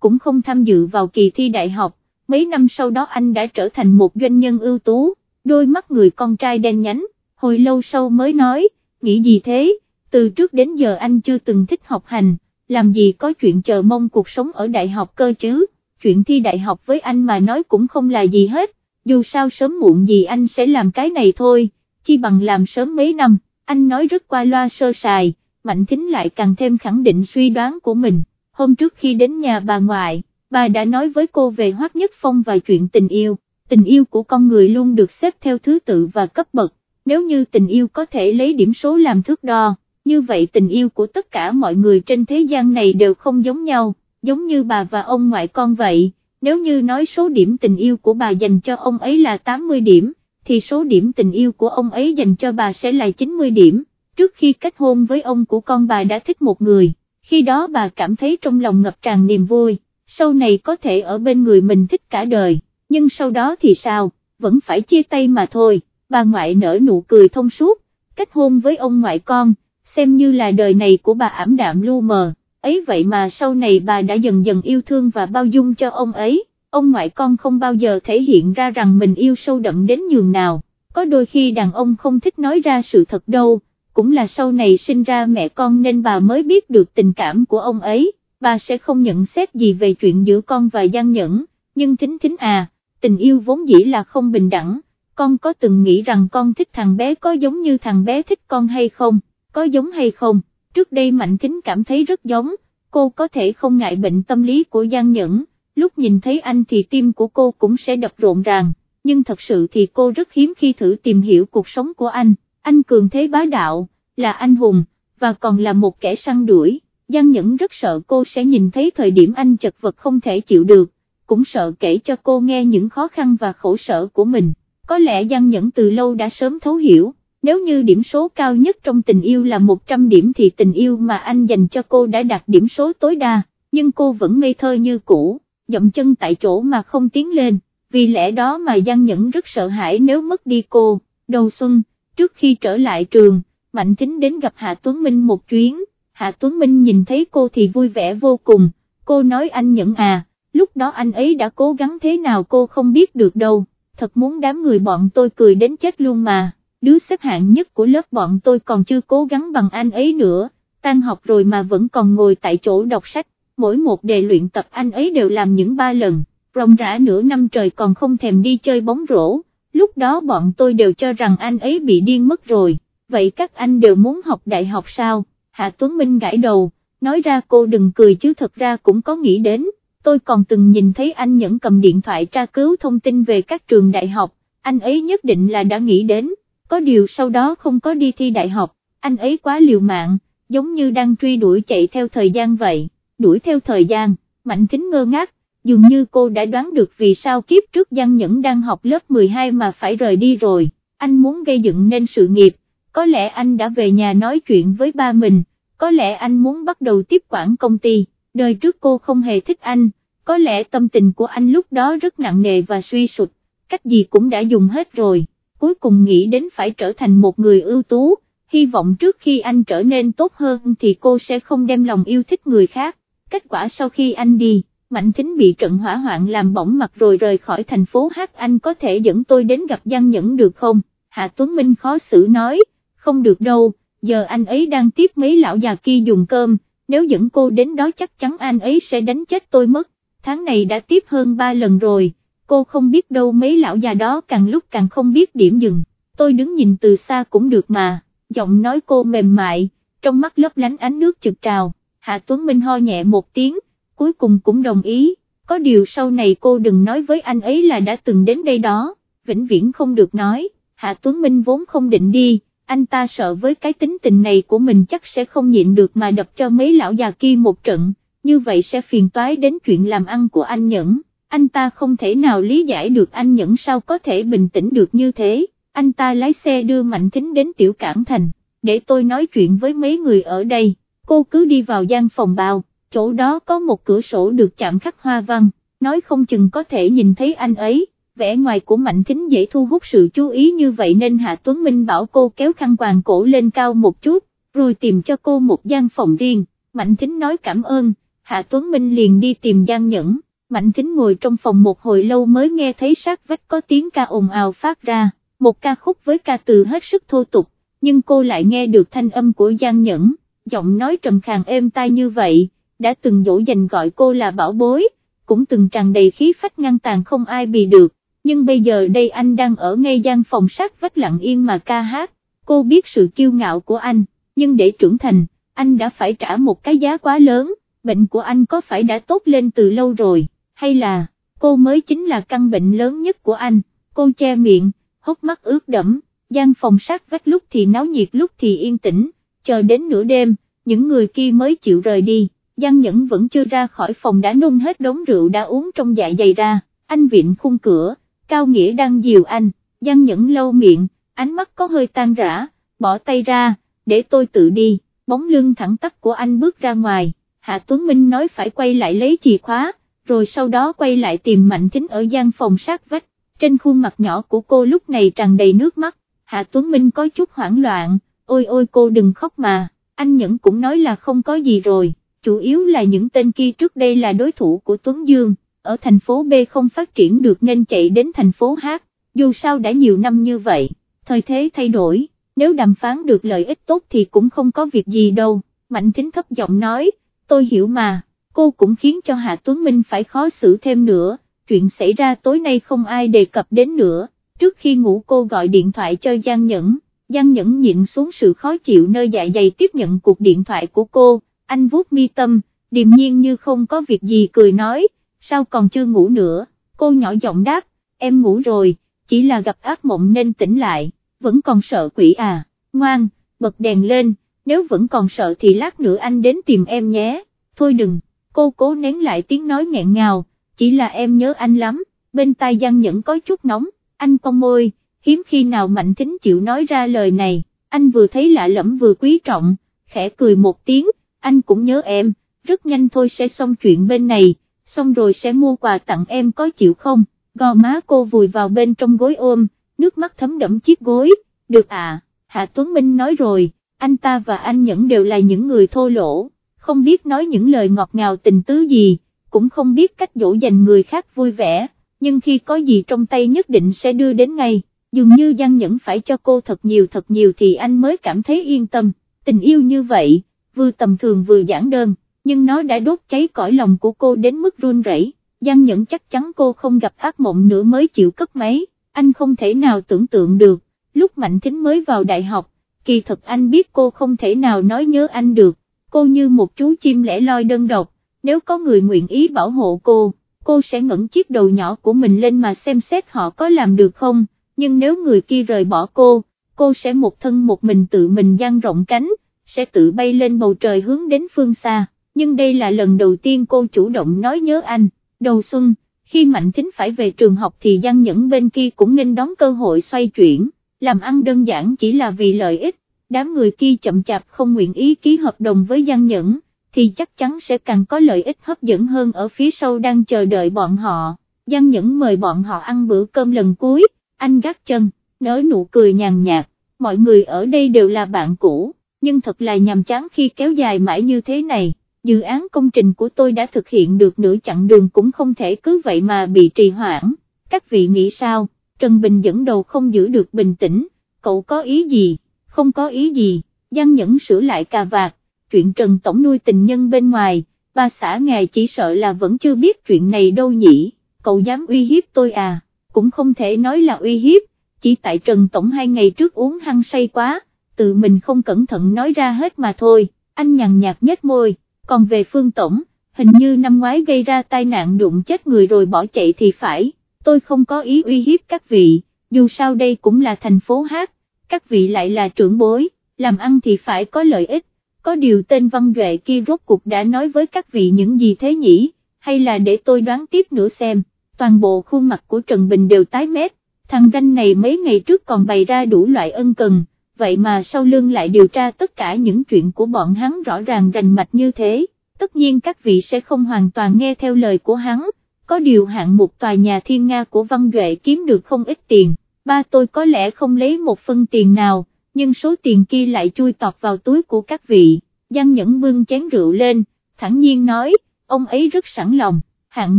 cũng không tham dự vào kỳ thi đại học, mấy năm sau đó anh đã trở thành một doanh nhân ưu tú, đôi mắt người con trai đen nhánh, hồi lâu sau mới nói, nghĩ gì thế, từ trước đến giờ anh chưa từng thích học hành, làm gì có chuyện chờ mong cuộc sống ở đại học cơ chứ, chuyện thi đại học với anh mà nói cũng không là gì hết, dù sao sớm muộn gì anh sẽ làm cái này thôi, chi bằng làm sớm mấy năm, anh nói rất qua loa sơ sài, Mạnh Thính lại càng thêm khẳng định suy đoán của mình, hôm trước khi đến nhà bà ngoại, bà đã nói với cô về Hoác Nhất Phong và chuyện tình yêu, tình yêu của con người luôn được xếp theo thứ tự và cấp bậc, nếu như tình yêu có thể lấy điểm số làm thước đo, như vậy tình yêu của tất cả mọi người trên thế gian này đều không giống nhau, giống như bà và ông ngoại con vậy, nếu như nói số điểm tình yêu của bà dành cho ông ấy là 80 điểm, thì số điểm tình yêu của ông ấy dành cho bà sẽ là 90 điểm, trước khi kết hôn với ông của con bà đã thích một người, khi đó bà cảm thấy trong lòng ngập tràn niềm vui, sau này có thể ở bên người mình thích cả đời, nhưng sau đó thì sao, vẫn phải chia tay mà thôi, bà ngoại nở nụ cười thông suốt, kết hôn với ông ngoại con, xem như là đời này của bà ảm đạm lu mờ, ấy vậy mà sau này bà đã dần dần yêu thương và bao dung cho ông ấy, ông ngoại con không bao giờ thể hiện ra rằng mình yêu sâu đậm đến nhường nào, có đôi khi đàn ông không thích nói ra sự thật đâu, cũng là sau này sinh ra mẹ con nên bà mới biết được tình cảm của ông ấy, bà sẽ không nhận xét gì về chuyện giữa con và gian Nhẫn, nhưng thính thính à, tình yêu vốn dĩ là không bình đẳng, con có từng nghĩ rằng con thích thằng bé có giống như thằng bé thích con hay không, có giống hay không, trước đây Mạnh Thính cảm thấy rất giống, cô có thể không ngại bệnh tâm lý của Giang Nhẫn, lúc nhìn thấy anh thì tim của cô cũng sẽ đập rộn ràng, nhưng thật sự thì cô rất hiếm khi thử tìm hiểu cuộc sống của anh. Anh cường thế bá đạo, là anh hùng, và còn là một kẻ săn đuổi, Giang Nhẫn rất sợ cô sẽ nhìn thấy thời điểm anh chật vật không thể chịu được, cũng sợ kể cho cô nghe những khó khăn và khổ sở của mình, có lẽ Giang Nhẫn từ lâu đã sớm thấu hiểu, nếu như điểm số cao nhất trong tình yêu là 100 điểm thì tình yêu mà anh dành cho cô đã đạt điểm số tối đa, nhưng cô vẫn ngây thơ như cũ, dậm chân tại chỗ mà không tiến lên, vì lẽ đó mà Giang Nhẫn rất sợ hãi nếu mất đi cô, đầu xuân, trước khi trở lại trường, Mạnh Thính đến gặp Hạ Tuấn Minh một chuyến, Hạ Tuấn Minh nhìn thấy cô thì vui vẻ vô cùng, cô nói anh Nhẫn à, lúc đó anh ấy đã cố gắng thế nào cô không biết được đâu, thật muốn đám người bọn tôi cười đến chết luôn mà, đứa xếp hạng nhất của lớp bọn tôi còn chưa cố gắng bằng anh ấy nữa, tan học rồi mà vẫn còn ngồi tại chỗ đọc sách, mỗi một đề luyện tập anh ấy đều làm những ba lần, rồng rã nửa năm trời còn không thèm đi chơi bóng rổ. Lúc đó bọn tôi đều cho rằng anh ấy bị điên mất rồi, vậy các anh đều muốn học đại học sao, Hạ Tuấn Minh gãi đầu, nói ra cô đừng cười chứ thật ra cũng có nghĩ đến, tôi còn từng nhìn thấy anh nhẫn cầm điện thoại tra cứu thông tin về các trường đại học, anh ấy nhất định là đã nghĩ đến, có điều sau đó không có đi thi đại học, anh ấy quá liều mạng, giống như đang truy đuổi chạy theo thời gian vậy, đuổi theo thời gian, Mạnh Thính ngơ ngác, dường như cô đã đoán được vì sao kiếp trước Giang Nhẫn đang học lớp 12 mà phải rời đi rồi, anh muốn gây dựng nên sự nghiệp, có lẽ anh đã về nhà nói chuyện với ba mình, có lẽ anh muốn bắt đầu tiếp quản công ty, đời trước cô không hề thích anh, có lẽ tâm tình của anh lúc đó rất nặng nề và suy sụt, cách gì cũng đã dùng hết rồi, cuối cùng nghĩ đến phải trở thành một người ưu tú, hy vọng trước khi anh trở nên tốt hơn thì cô sẽ không đem lòng yêu thích người khác, kết quả sau khi anh đi Mạnh Thính bị trận hỏa hoạn làm bỏng mặt rồi rời khỏi thành phố Hát anh có thể dẫn tôi đến gặp Giang Nhẫn được không? Hạ Tuấn Minh khó xử nói, không được đâu, giờ anh ấy đang tiếp mấy lão già kia dùng cơm, nếu dẫn cô đến đó chắc chắn anh ấy sẽ đánh chết tôi mất, tháng này đã tiếp hơn 3 lần rồi, cô không biết đâu mấy lão già đó càng lúc càng không biết điểm dừng, tôi đứng nhìn từ xa cũng được mà, giọng nói cô mềm mại, trong mắt lấp lánh ánh nước trực trào, Hạ Tuấn Minh ho nhẹ một tiếng, cuối cùng cũng đồng ý, có điều sau này cô đừng nói với anh ấy là đã từng đến đây đó, vĩnh viễn không được nói, Hạ Tuấn Minh vốn không định đi, anh ta sợ với cái tính tình này của mình chắc sẽ không nhịn được mà đập cho mấy lão già kia một trận, như vậy sẽ phiền toái đến chuyện làm ăn của anh Nhẫn, anh ta không thể nào lý giải được anh Nhẫn sao có thể bình tĩnh được như thế, anh ta lái xe đưa Mạnh Thính đến tiểu cảng thành, để tôi nói chuyện với mấy người ở đây, cô cứ đi vào gian phòng bào chỗ đó có một cửa sổ được chạm khắc hoa văn, nói không chừng có thể nhìn thấy anh ấy, vẻ ngoài của Mạnh Thính dễ thu hút sự chú ý như vậy nên Hạ Tuấn Minh bảo cô kéo khăn quàng cổ lên cao một chút, rồi tìm cho cô một gian phòng riêng, Mạnh Thính nói cảm ơn, Hạ Tuấn Minh liền đi tìm Giang Nhẫn, Mạnh Thính ngồi trong phòng một hồi lâu mới nghe thấy sát vách có tiếng ca ồn ào phát ra, một ca khúc với ca từ hết sức thô tục, nhưng cô lại nghe được thanh âm của Giang Nhẫn, giọng nói trầm khàn êm tai như vậy, đã từng dỗ dành gọi cô là bảo bối, cũng từng tràn đầy khí phách ngăn tàn không ai bì được, nhưng bây giờ đây anh đang ở ngay gian phòng sát vách lặng yên mà ca hát, cô biết sự kiêu ngạo của anh, nhưng để trưởng thành, anh đã phải trả một cái giá quá lớn, bệnh của anh có phải đã tốt lên từ lâu rồi, hay là, cô mới chính là căn bệnh lớn nhất của anh, cô che miệng, hốc mắt ướt đẫm, gian phòng sát vách lúc thì náo nhiệt lúc thì yên tĩnh, chờ đến nửa đêm, những người kia mới chịu rời đi, Giang Nhẫn vẫn chưa ra khỏi phòng đã nôn hết đống rượu đã uống trong dạ dày ra, anh viện khung cửa, Cao Nghĩa đang dìu anh, Giang Nhẫn lâu miệng, ánh mắt có hơi tan rã, bỏ tay ra, để tôi tự đi, bóng lưng thẳng tắp của anh bước ra ngoài, Hạ Tuấn Minh nói phải quay lại lấy chìa khóa, rồi sau đó quay lại tìm Mạnh Thính ở gian phòng sát vách, trên khuôn mặt nhỏ của cô lúc này tràn đầy nước mắt, Hạ Tuấn Minh có chút hoảng loạn, ôi ôi cô đừng khóc mà, anh Nhẫn cũng nói là không có gì rồi, chủ yếu là những tên kia trước đây là đối thủ của Tuấn Dương, ở thành phố B không phát triển được nên chạy đến thành phố H, dù sao đã nhiều năm như vậy, thời thế thay đổi, nếu đàm phán được lợi ích tốt thì cũng không có việc gì đâu, Mạnh Thính thấp giọng nói, tôi hiểu mà, cô cũng khiến cho Hạ Tuấn Minh phải khó xử thêm nữa, chuyện xảy ra tối nay không ai đề cập đến nữa, trước khi ngủ cô gọi điện thoại cho Giang Nhẫn, Giang Nhẫn nhịn xuống sự khó chịu nơi dạ dày tiếp nhận cuộc điện thoại của cô, anh vuốt mi tâm, điềm nhiên như không có việc gì cười nói, sao còn chưa ngủ nữa, cô nhỏ giọng đáp, em ngủ rồi, chỉ là gặp ác mộng nên tỉnh lại, vẫn còn sợ quỷ à, ngoan, bật đèn lên, nếu vẫn còn sợ thì lát nữa anh đến tìm em nhé, thôi đừng, cô cố nén lại tiếng nói nghẹn ngào, chỉ là em nhớ anh lắm, bên tai Giang Nhẫn có chút nóng, anh cong môi, hiếm khi nào Mạnh Thính chịu nói ra lời này, anh vừa thấy lạ lẫm vừa quý trọng, khẽ cười một tiếng, anh cũng nhớ em, rất nhanh thôi sẽ xong chuyện bên này, xong rồi sẽ mua quà tặng em có chịu không, gò má cô vùi vào bên trong gối ôm, nước mắt thấm đẫm chiếc gối, được à, Hạ Tuấn Minh nói rồi, anh ta và anh Nhẫn đều là những người thô lỗ, không biết nói những lời ngọt ngào tình tứ gì, cũng không biết cách dỗ dành người khác vui vẻ, nhưng khi có gì trong tay nhất định sẽ đưa đến ngay, dường như Giang Nhẫn phải cho cô thật nhiều thật nhiều thì anh mới cảm thấy yên tâm, tình yêu như vậy, vừa tầm thường vừa giản đơn, nhưng nó đã đốt cháy cõi lòng của cô đến mức run rẩy. Giang Nhẫn chắc chắn cô không gặp ác mộng nữa mới chịu cất máy, anh không thể nào tưởng tượng được, lúc Mạnh Thính mới vào đại học, kỳ thật anh biết cô không thể nào nói nhớ anh được, cô như một chú chim lẻ loi đơn độc, nếu có người nguyện ý bảo hộ cô, cô sẽ ngẩng chiếc đầu nhỏ của mình lên mà xem xét họ có làm được không, nhưng nếu người kia rời bỏ cô, cô sẽ một thân một mình tự mình dang rộng cánh, sẽ tự bay lên bầu trời hướng đến phương xa, nhưng đây là lần đầu tiên cô chủ động nói nhớ anh, đầu xuân, khi Mạnh Thính phải về trường học thì Giang Nhẫn bên kia cũng nên đón cơ hội xoay chuyển, làm ăn đơn giản chỉ là vì lợi ích, đám người kia chậm chạp không nguyện ý ký hợp đồng với Giang Nhẫn, thì chắc chắn sẽ càng có lợi ích hấp dẫn hơn ở phía sau đang chờ đợi bọn họ. Giang Nhẫn mời bọn họ ăn bữa cơm lần cuối, anh gác chân, nở nụ cười nhàn nhạt, mọi người ở đây đều là bạn cũ, nhưng thật là nhàm chán khi kéo dài mãi như thế này, dự án công trình của tôi đã thực hiện được nửa chặng đường cũng không thể cứ vậy mà bị trì hoãn, các vị nghĩ sao, Trần Bình dẫn đầu không giữ được bình tĩnh, cậu có ý gì, không có ý gì, Giang Nhẫn sửa lại cà vạt, chuyện Trần Tổng nuôi tình nhân bên ngoài, bà xã ngài chỉ sợ là vẫn chưa biết chuyện này đâu nhỉ, cậu dám uy hiếp tôi à, cũng không thể nói là uy hiếp, chỉ tại Trần Tổng hai ngày trước uống hăng say quá, tự mình không cẩn thận nói ra hết mà thôi, anh nhằn nhạt nhếch môi, còn về Phương Tổng, hình như năm ngoái gây ra tai nạn đụng chết người rồi bỏ chạy thì phải, tôi không có ý uy hiếp các vị, dù sao đây cũng là thành phố hát, các vị lại là trưởng bối, làm ăn thì phải có lợi ích. Có điều tên Văn Duệ kia rốt cuộc đã nói với các vị những gì thế nhỉ, hay là để tôi đoán tiếp nữa xem, toàn bộ khuôn mặt của Trần Bình đều tái mét, thằng ranh này mấy ngày trước còn bày ra đủ loại ân cần, vậy mà sau lưng lại điều tra tất cả những chuyện của bọn hắn rõ ràng rành mạch như thế, tất nhiên các vị sẽ không hoàn toàn nghe theo lời của hắn, có điều hạng mục tòa nhà thiên Nga của Văn Duệ kiếm được không ít tiền, ba tôi có lẽ không lấy một phân tiền nào, nhưng số tiền kia lại chui tọt vào túi của các vị, Giang Nhẫn bưng chén rượu lên, thẳng nhiên nói, ông ấy rất sẵn lòng, hạng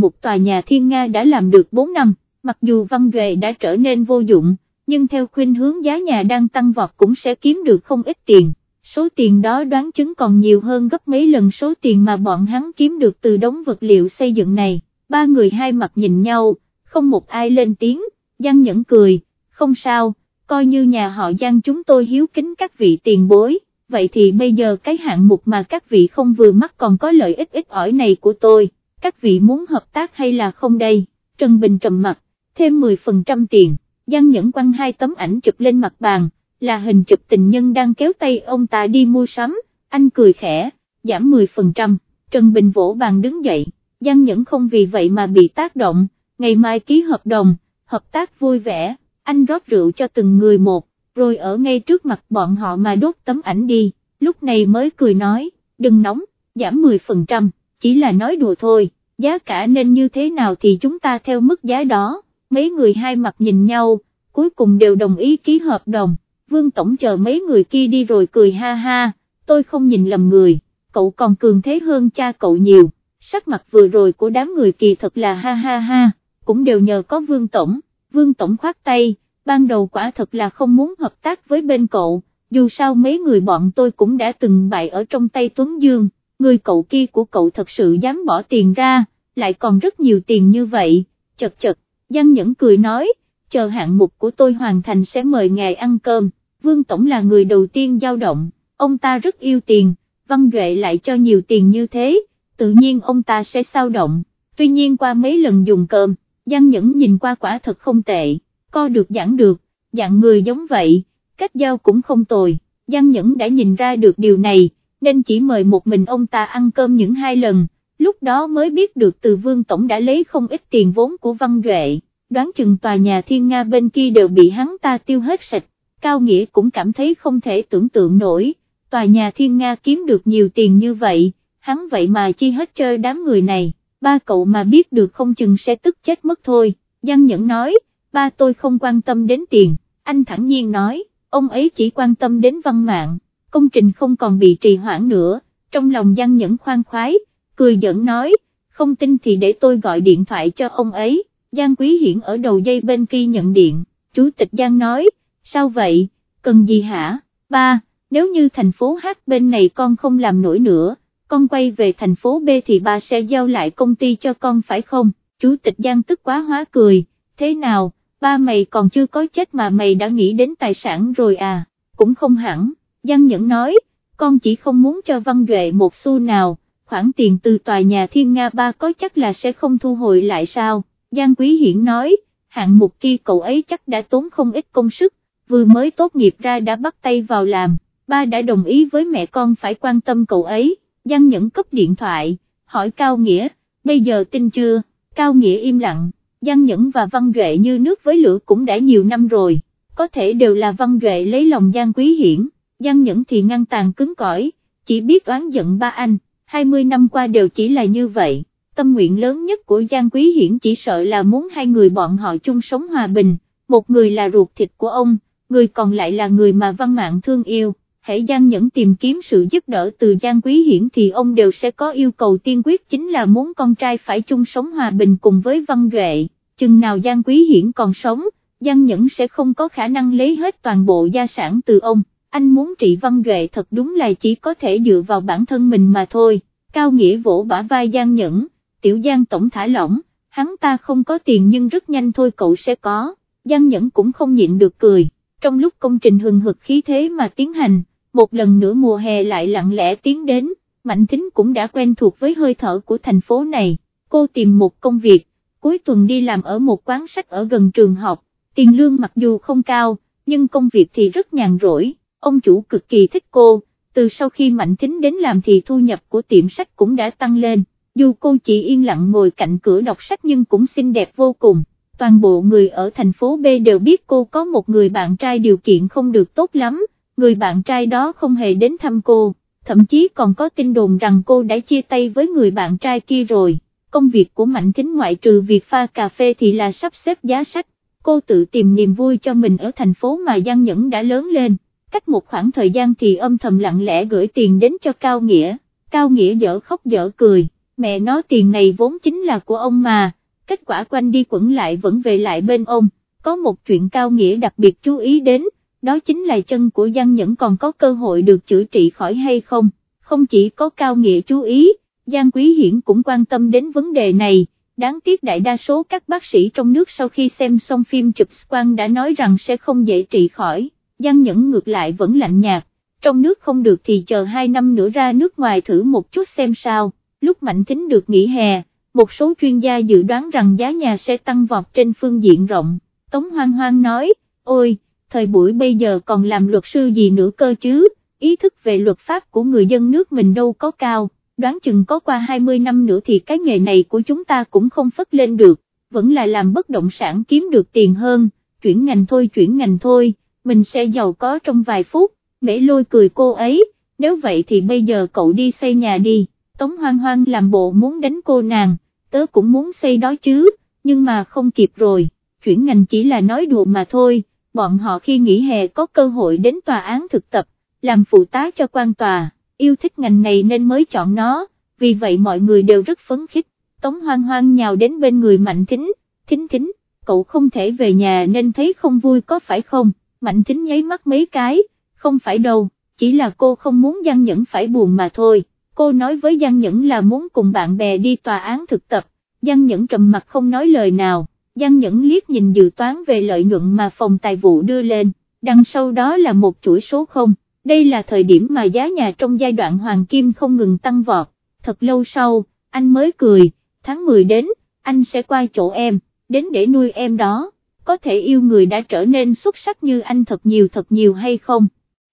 mục tòa nhà thiên Nga đã làm được 4 năm, mặc dù Văn Duệ đã trở nên vô dụng, nhưng theo khuyên hướng giá nhà đang tăng vọt cũng sẽ kiếm được không ít tiền. Số tiền đó đoán chứng còn nhiều hơn gấp mấy lần số tiền mà bọn hắn kiếm được từ đống vật liệu xây dựng này, ba người hai mặt nhìn nhau, không một ai lên tiếng, Giang Nhẫn cười, không sao, coi như nhà họ Giang chúng tôi hiếu kính các vị tiền bối, vậy thì bây giờ cái hạng mục mà các vị không vừa mắt còn có lợi ích ít ỏi này của tôi, các vị muốn hợp tác hay là không đây, Trần Bình trầm mặt, thêm 10% tiền, Giang Nhẫn quăng hai tấm ảnh chụp lên mặt bàn, là hình chụp tình nhân đang kéo tay ông ta đi mua sắm, anh cười khẽ, giảm 10%, Trần Bình vỗ bàn đứng dậy, Giang Nhẫn không vì vậy mà bị tác động, ngày mai ký hợp đồng, hợp tác vui vẻ, anh rót rượu cho từng người một, rồi ở ngay trước mặt bọn họ mà đốt tấm ảnh đi, lúc này mới cười nói, đừng nóng, giảm 10%, chỉ là nói đùa thôi, giá cả nên như thế nào thì chúng ta theo mức giá đó, mấy người hai mặt nhìn nhau, cuối cùng đều đồng ý ký hợp đồng. Vương Tổng chờ mấy người kia đi rồi cười ha ha, tôi không nhìn lầm người, cậu còn cường thế hơn cha cậu nhiều, sắc mặt vừa rồi của đám người kỳ thật là ha ha ha, cũng đều nhờ có Vương Tổng, Vương Tổng khoát tay, ban đầu quả thật là không muốn hợp tác với bên cậu, dù sao mấy người bọn tôi cũng đã từng bại ở trong tay Tuấn Dương, người cậu kia của cậu thật sự dám bỏ tiền ra, lại còn rất nhiều tiền như vậy, chật chật, Giang Nhẫn cười nói, chờ hạng mục của tôi hoàn thành sẽ mời ngài ăn cơm, Vương Tổng là người đầu tiên giao động, ông ta rất yêu tiền, Văn Duệ lại cho nhiều tiền như thế, tự nhiên ông ta sẽ sao động, tuy nhiên qua mấy lần dùng cơm, Giang Nhẫn nhìn qua quả thật không tệ, co được giảng được, dạng người giống vậy, cách giao cũng không tồi, Giang Nhẫn đã nhìn ra được điều này, nên chỉ mời một mình ông ta ăn cơm những hai lần, lúc đó mới biết được từ Vương Tổng đã lấy không ít tiền vốn của Văn Duệ. Đoán chừng tòa nhà thiên Nga bên kia đều bị hắn ta tiêu hết sạch, Cao Nghĩa cũng cảm thấy không thể tưởng tượng nổi, tòa nhà thiên Nga kiếm được nhiều tiền như vậy, hắn vậy mà chi hết chơi đám người này, ba cậu mà biết được không chừng sẽ tức chết mất thôi, Giang Nhẫn nói, ba tôi không quan tâm đến tiền, anh thẳng nhiên nói, ông ấy chỉ quan tâm đến văn mạng, công trình không còn bị trì hoãn nữa, trong lòng Giang Nhẫn khoan khoái, cười giỡn nói, không tin thì để tôi gọi điện thoại cho ông ấy. Giang Quý Hiển ở đầu dây bên kia nhận điện, Chủ tịch Giang nói, sao vậy, cần gì hả, ba, nếu như thành phố H bên này con không làm nổi nữa, con quay về thành phố B thì ba sẽ giao lại công ty cho con phải không, Chủ tịch Giang tức quá hóa cười, thế nào, ba mày còn chưa có chết mà mày đã nghĩ đến tài sản rồi à, cũng không hẳn, Giang Nhẫn nói, con chỉ không muốn cho Văn Duệ một xu nào, khoản tiền từ tòa nhà Thiên Nga Ba có chắc là sẽ không thu hồi lại sao. Giang Quý Hiển nói, hạng mục kia cậu ấy chắc đã tốn không ít công sức, vừa mới tốt nghiệp ra đã bắt tay vào làm, ba đã đồng ý với mẹ con phải quan tâm cậu ấy, Giang Nhẫn cấp điện thoại, hỏi Cao Nghĩa, bây giờ tin chưa, Cao Nghĩa im lặng, Giang Nhẫn và Văn Duệ như nước với lửa cũng đã nhiều năm rồi, có thể đều là Văn Duệ lấy lòng Giang Quý Hiển, Giang Nhẫn thì ngăn tàn cứng cỏi, chỉ biết oán giận ba anh, 20 năm qua đều chỉ là như vậy tâm nguyện lớn nhất của Giang Quý Hiển chỉ sợ là muốn hai người bọn họ chung sống hòa bình, một người là ruột thịt của ông, người còn lại là người mà văn mạng thương yêu. Hãy Giang Nhẫn tìm kiếm sự giúp đỡ từ Giang Quý Hiển thì ông đều sẽ có yêu cầu tiên quyết chính là muốn con trai phải chung sống hòa bình cùng với Văn Duệ, chừng nào Giang Quý Hiển còn sống, Giang Nhẫn sẽ không có khả năng lấy hết toàn bộ gia sản từ ông, anh muốn trị Văn Duệ thật đúng là chỉ có thể dựa vào bản thân mình mà thôi, Cao Nghĩa vỗ bả vai Giang Nhẫn tiểu Giang tổng thả lỏng, hắn ta không có tiền nhưng rất nhanh thôi cậu sẽ có, Giang Nhẫn cũng không nhịn được cười, trong lúc công trình hừng hực khí thế mà tiến hành, một lần nữa mùa hè lại lặng lẽ tiến đến, Mạnh Thính cũng đã quen thuộc với hơi thở của thành phố này, cô tìm một công việc, cuối tuần đi làm ở một quán sách ở gần trường học, tiền lương mặc dù không cao, nhưng công việc thì rất nhàn rỗi, ông chủ cực kỳ thích cô, từ sau khi Mạnh Thính đến làm thì thu nhập của tiệm sách cũng đã tăng lên dù cô chỉ yên lặng ngồi cạnh cửa đọc sách nhưng cũng xinh đẹp vô cùng, toàn bộ người ở thành phố B đều biết cô có một người bạn trai điều kiện không được tốt lắm, người bạn trai đó không hề đến thăm cô, thậm chí còn có tin đồn rằng cô đã chia tay với người bạn trai kia rồi, công việc của Mạnh Thính ngoại trừ việc pha cà phê thì là sắp xếp giá sách, cô tự tìm niềm vui cho mình ở thành phố mà Giang Nhẫn đã lớn lên, cách một khoảng thời gian thì âm thầm lặng lẽ gửi tiền đến cho Cao Nghĩa, Cao Nghĩa dở khóc dở cười, mẹ nói tiền này vốn chính là của ông mà, kết quả quanh đi quẩn lại vẫn về lại bên ông, có một chuyện Cao Nghĩa đặc biệt chú ý đến, đó chính là chân của Giang Nhẫn còn có cơ hội được chữa trị khỏi hay không, không chỉ có Cao Nghĩa chú ý, Giang Quý Hiển cũng quan tâm đến vấn đề này, đáng tiếc đại đa số các bác sĩ trong nước sau khi xem xong phim chụp quang đã nói rằng sẽ không dễ trị khỏi, Giang Nhẫn ngược lại vẫn lạnh nhạt, trong nước không được thì chờ 2 năm nữa ra nước ngoài thử một chút xem sao, lúc Mạnh Thính được nghỉ hè, một số chuyên gia dự đoán rằng giá nhà sẽ tăng vọt trên phương diện rộng, Tống Hoang Hoang nói, ôi, thời buổi bây giờ còn làm luật sư gì nữa cơ chứ, ý thức về luật pháp của người dân nước mình đâu có cao đoán chừng có qua 20 năm nữa thì cái nghề này của chúng ta cũng không phất lên được, vẫn là làm bất động sản kiếm được tiền hơn, chuyển ngành thôi chuyển ngành thôi, mình sẽ giàu có trong vài phút, mễ lôi cười cô ấy, nếu vậy thì bây giờ cậu đi xây nhà đi, Tống Hoang Hoang làm bộ muốn đánh cô nàng, tớ cũng muốn xây đó chứ, nhưng mà không kịp rồi, chuyển ngành chỉ là nói đùa mà thôi, bọn họ khi nghỉ hè có cơ hội đến tòa án thực tập, làm phụ tá cho quan tòa yêu thích ngành này nên mới chọn nó, vì vậy mọi người đều rất phấn khích, Tống Hoang Hoang nhào đến bên người Mạnh Thính, Thính Thính, cậu không thể về nhà nên thấy không vui có phải không, Mạnh Thính nháy mắt mấy cái, không phải đâu, chỉ là cô không muốn Giang Nhẫn phải buồn mà thôi, cô nói với Giang Nhẫn là muốn cùng bạn bè đi tòa án thực tập, Giang Nhẫn trầm mặt không nói lời nào, Giang Nhẫn liếc nhìn dự toán về lợi nhuận mà phòng tài vụ đưa lên, đằng sau đó là một chuỗi số không. Đây là thời điểm mà giá nhà trong giai đoạn hoàng kim không ngừng tăng vọt, thật lâu sau, anh mới cười, tháng 10 đến, anh sẽ qua chỗ em, đến để nuôi em đó, có thể yêu người đã trở nên xuất sắc như anh thật nhiều thật nhiều hay không?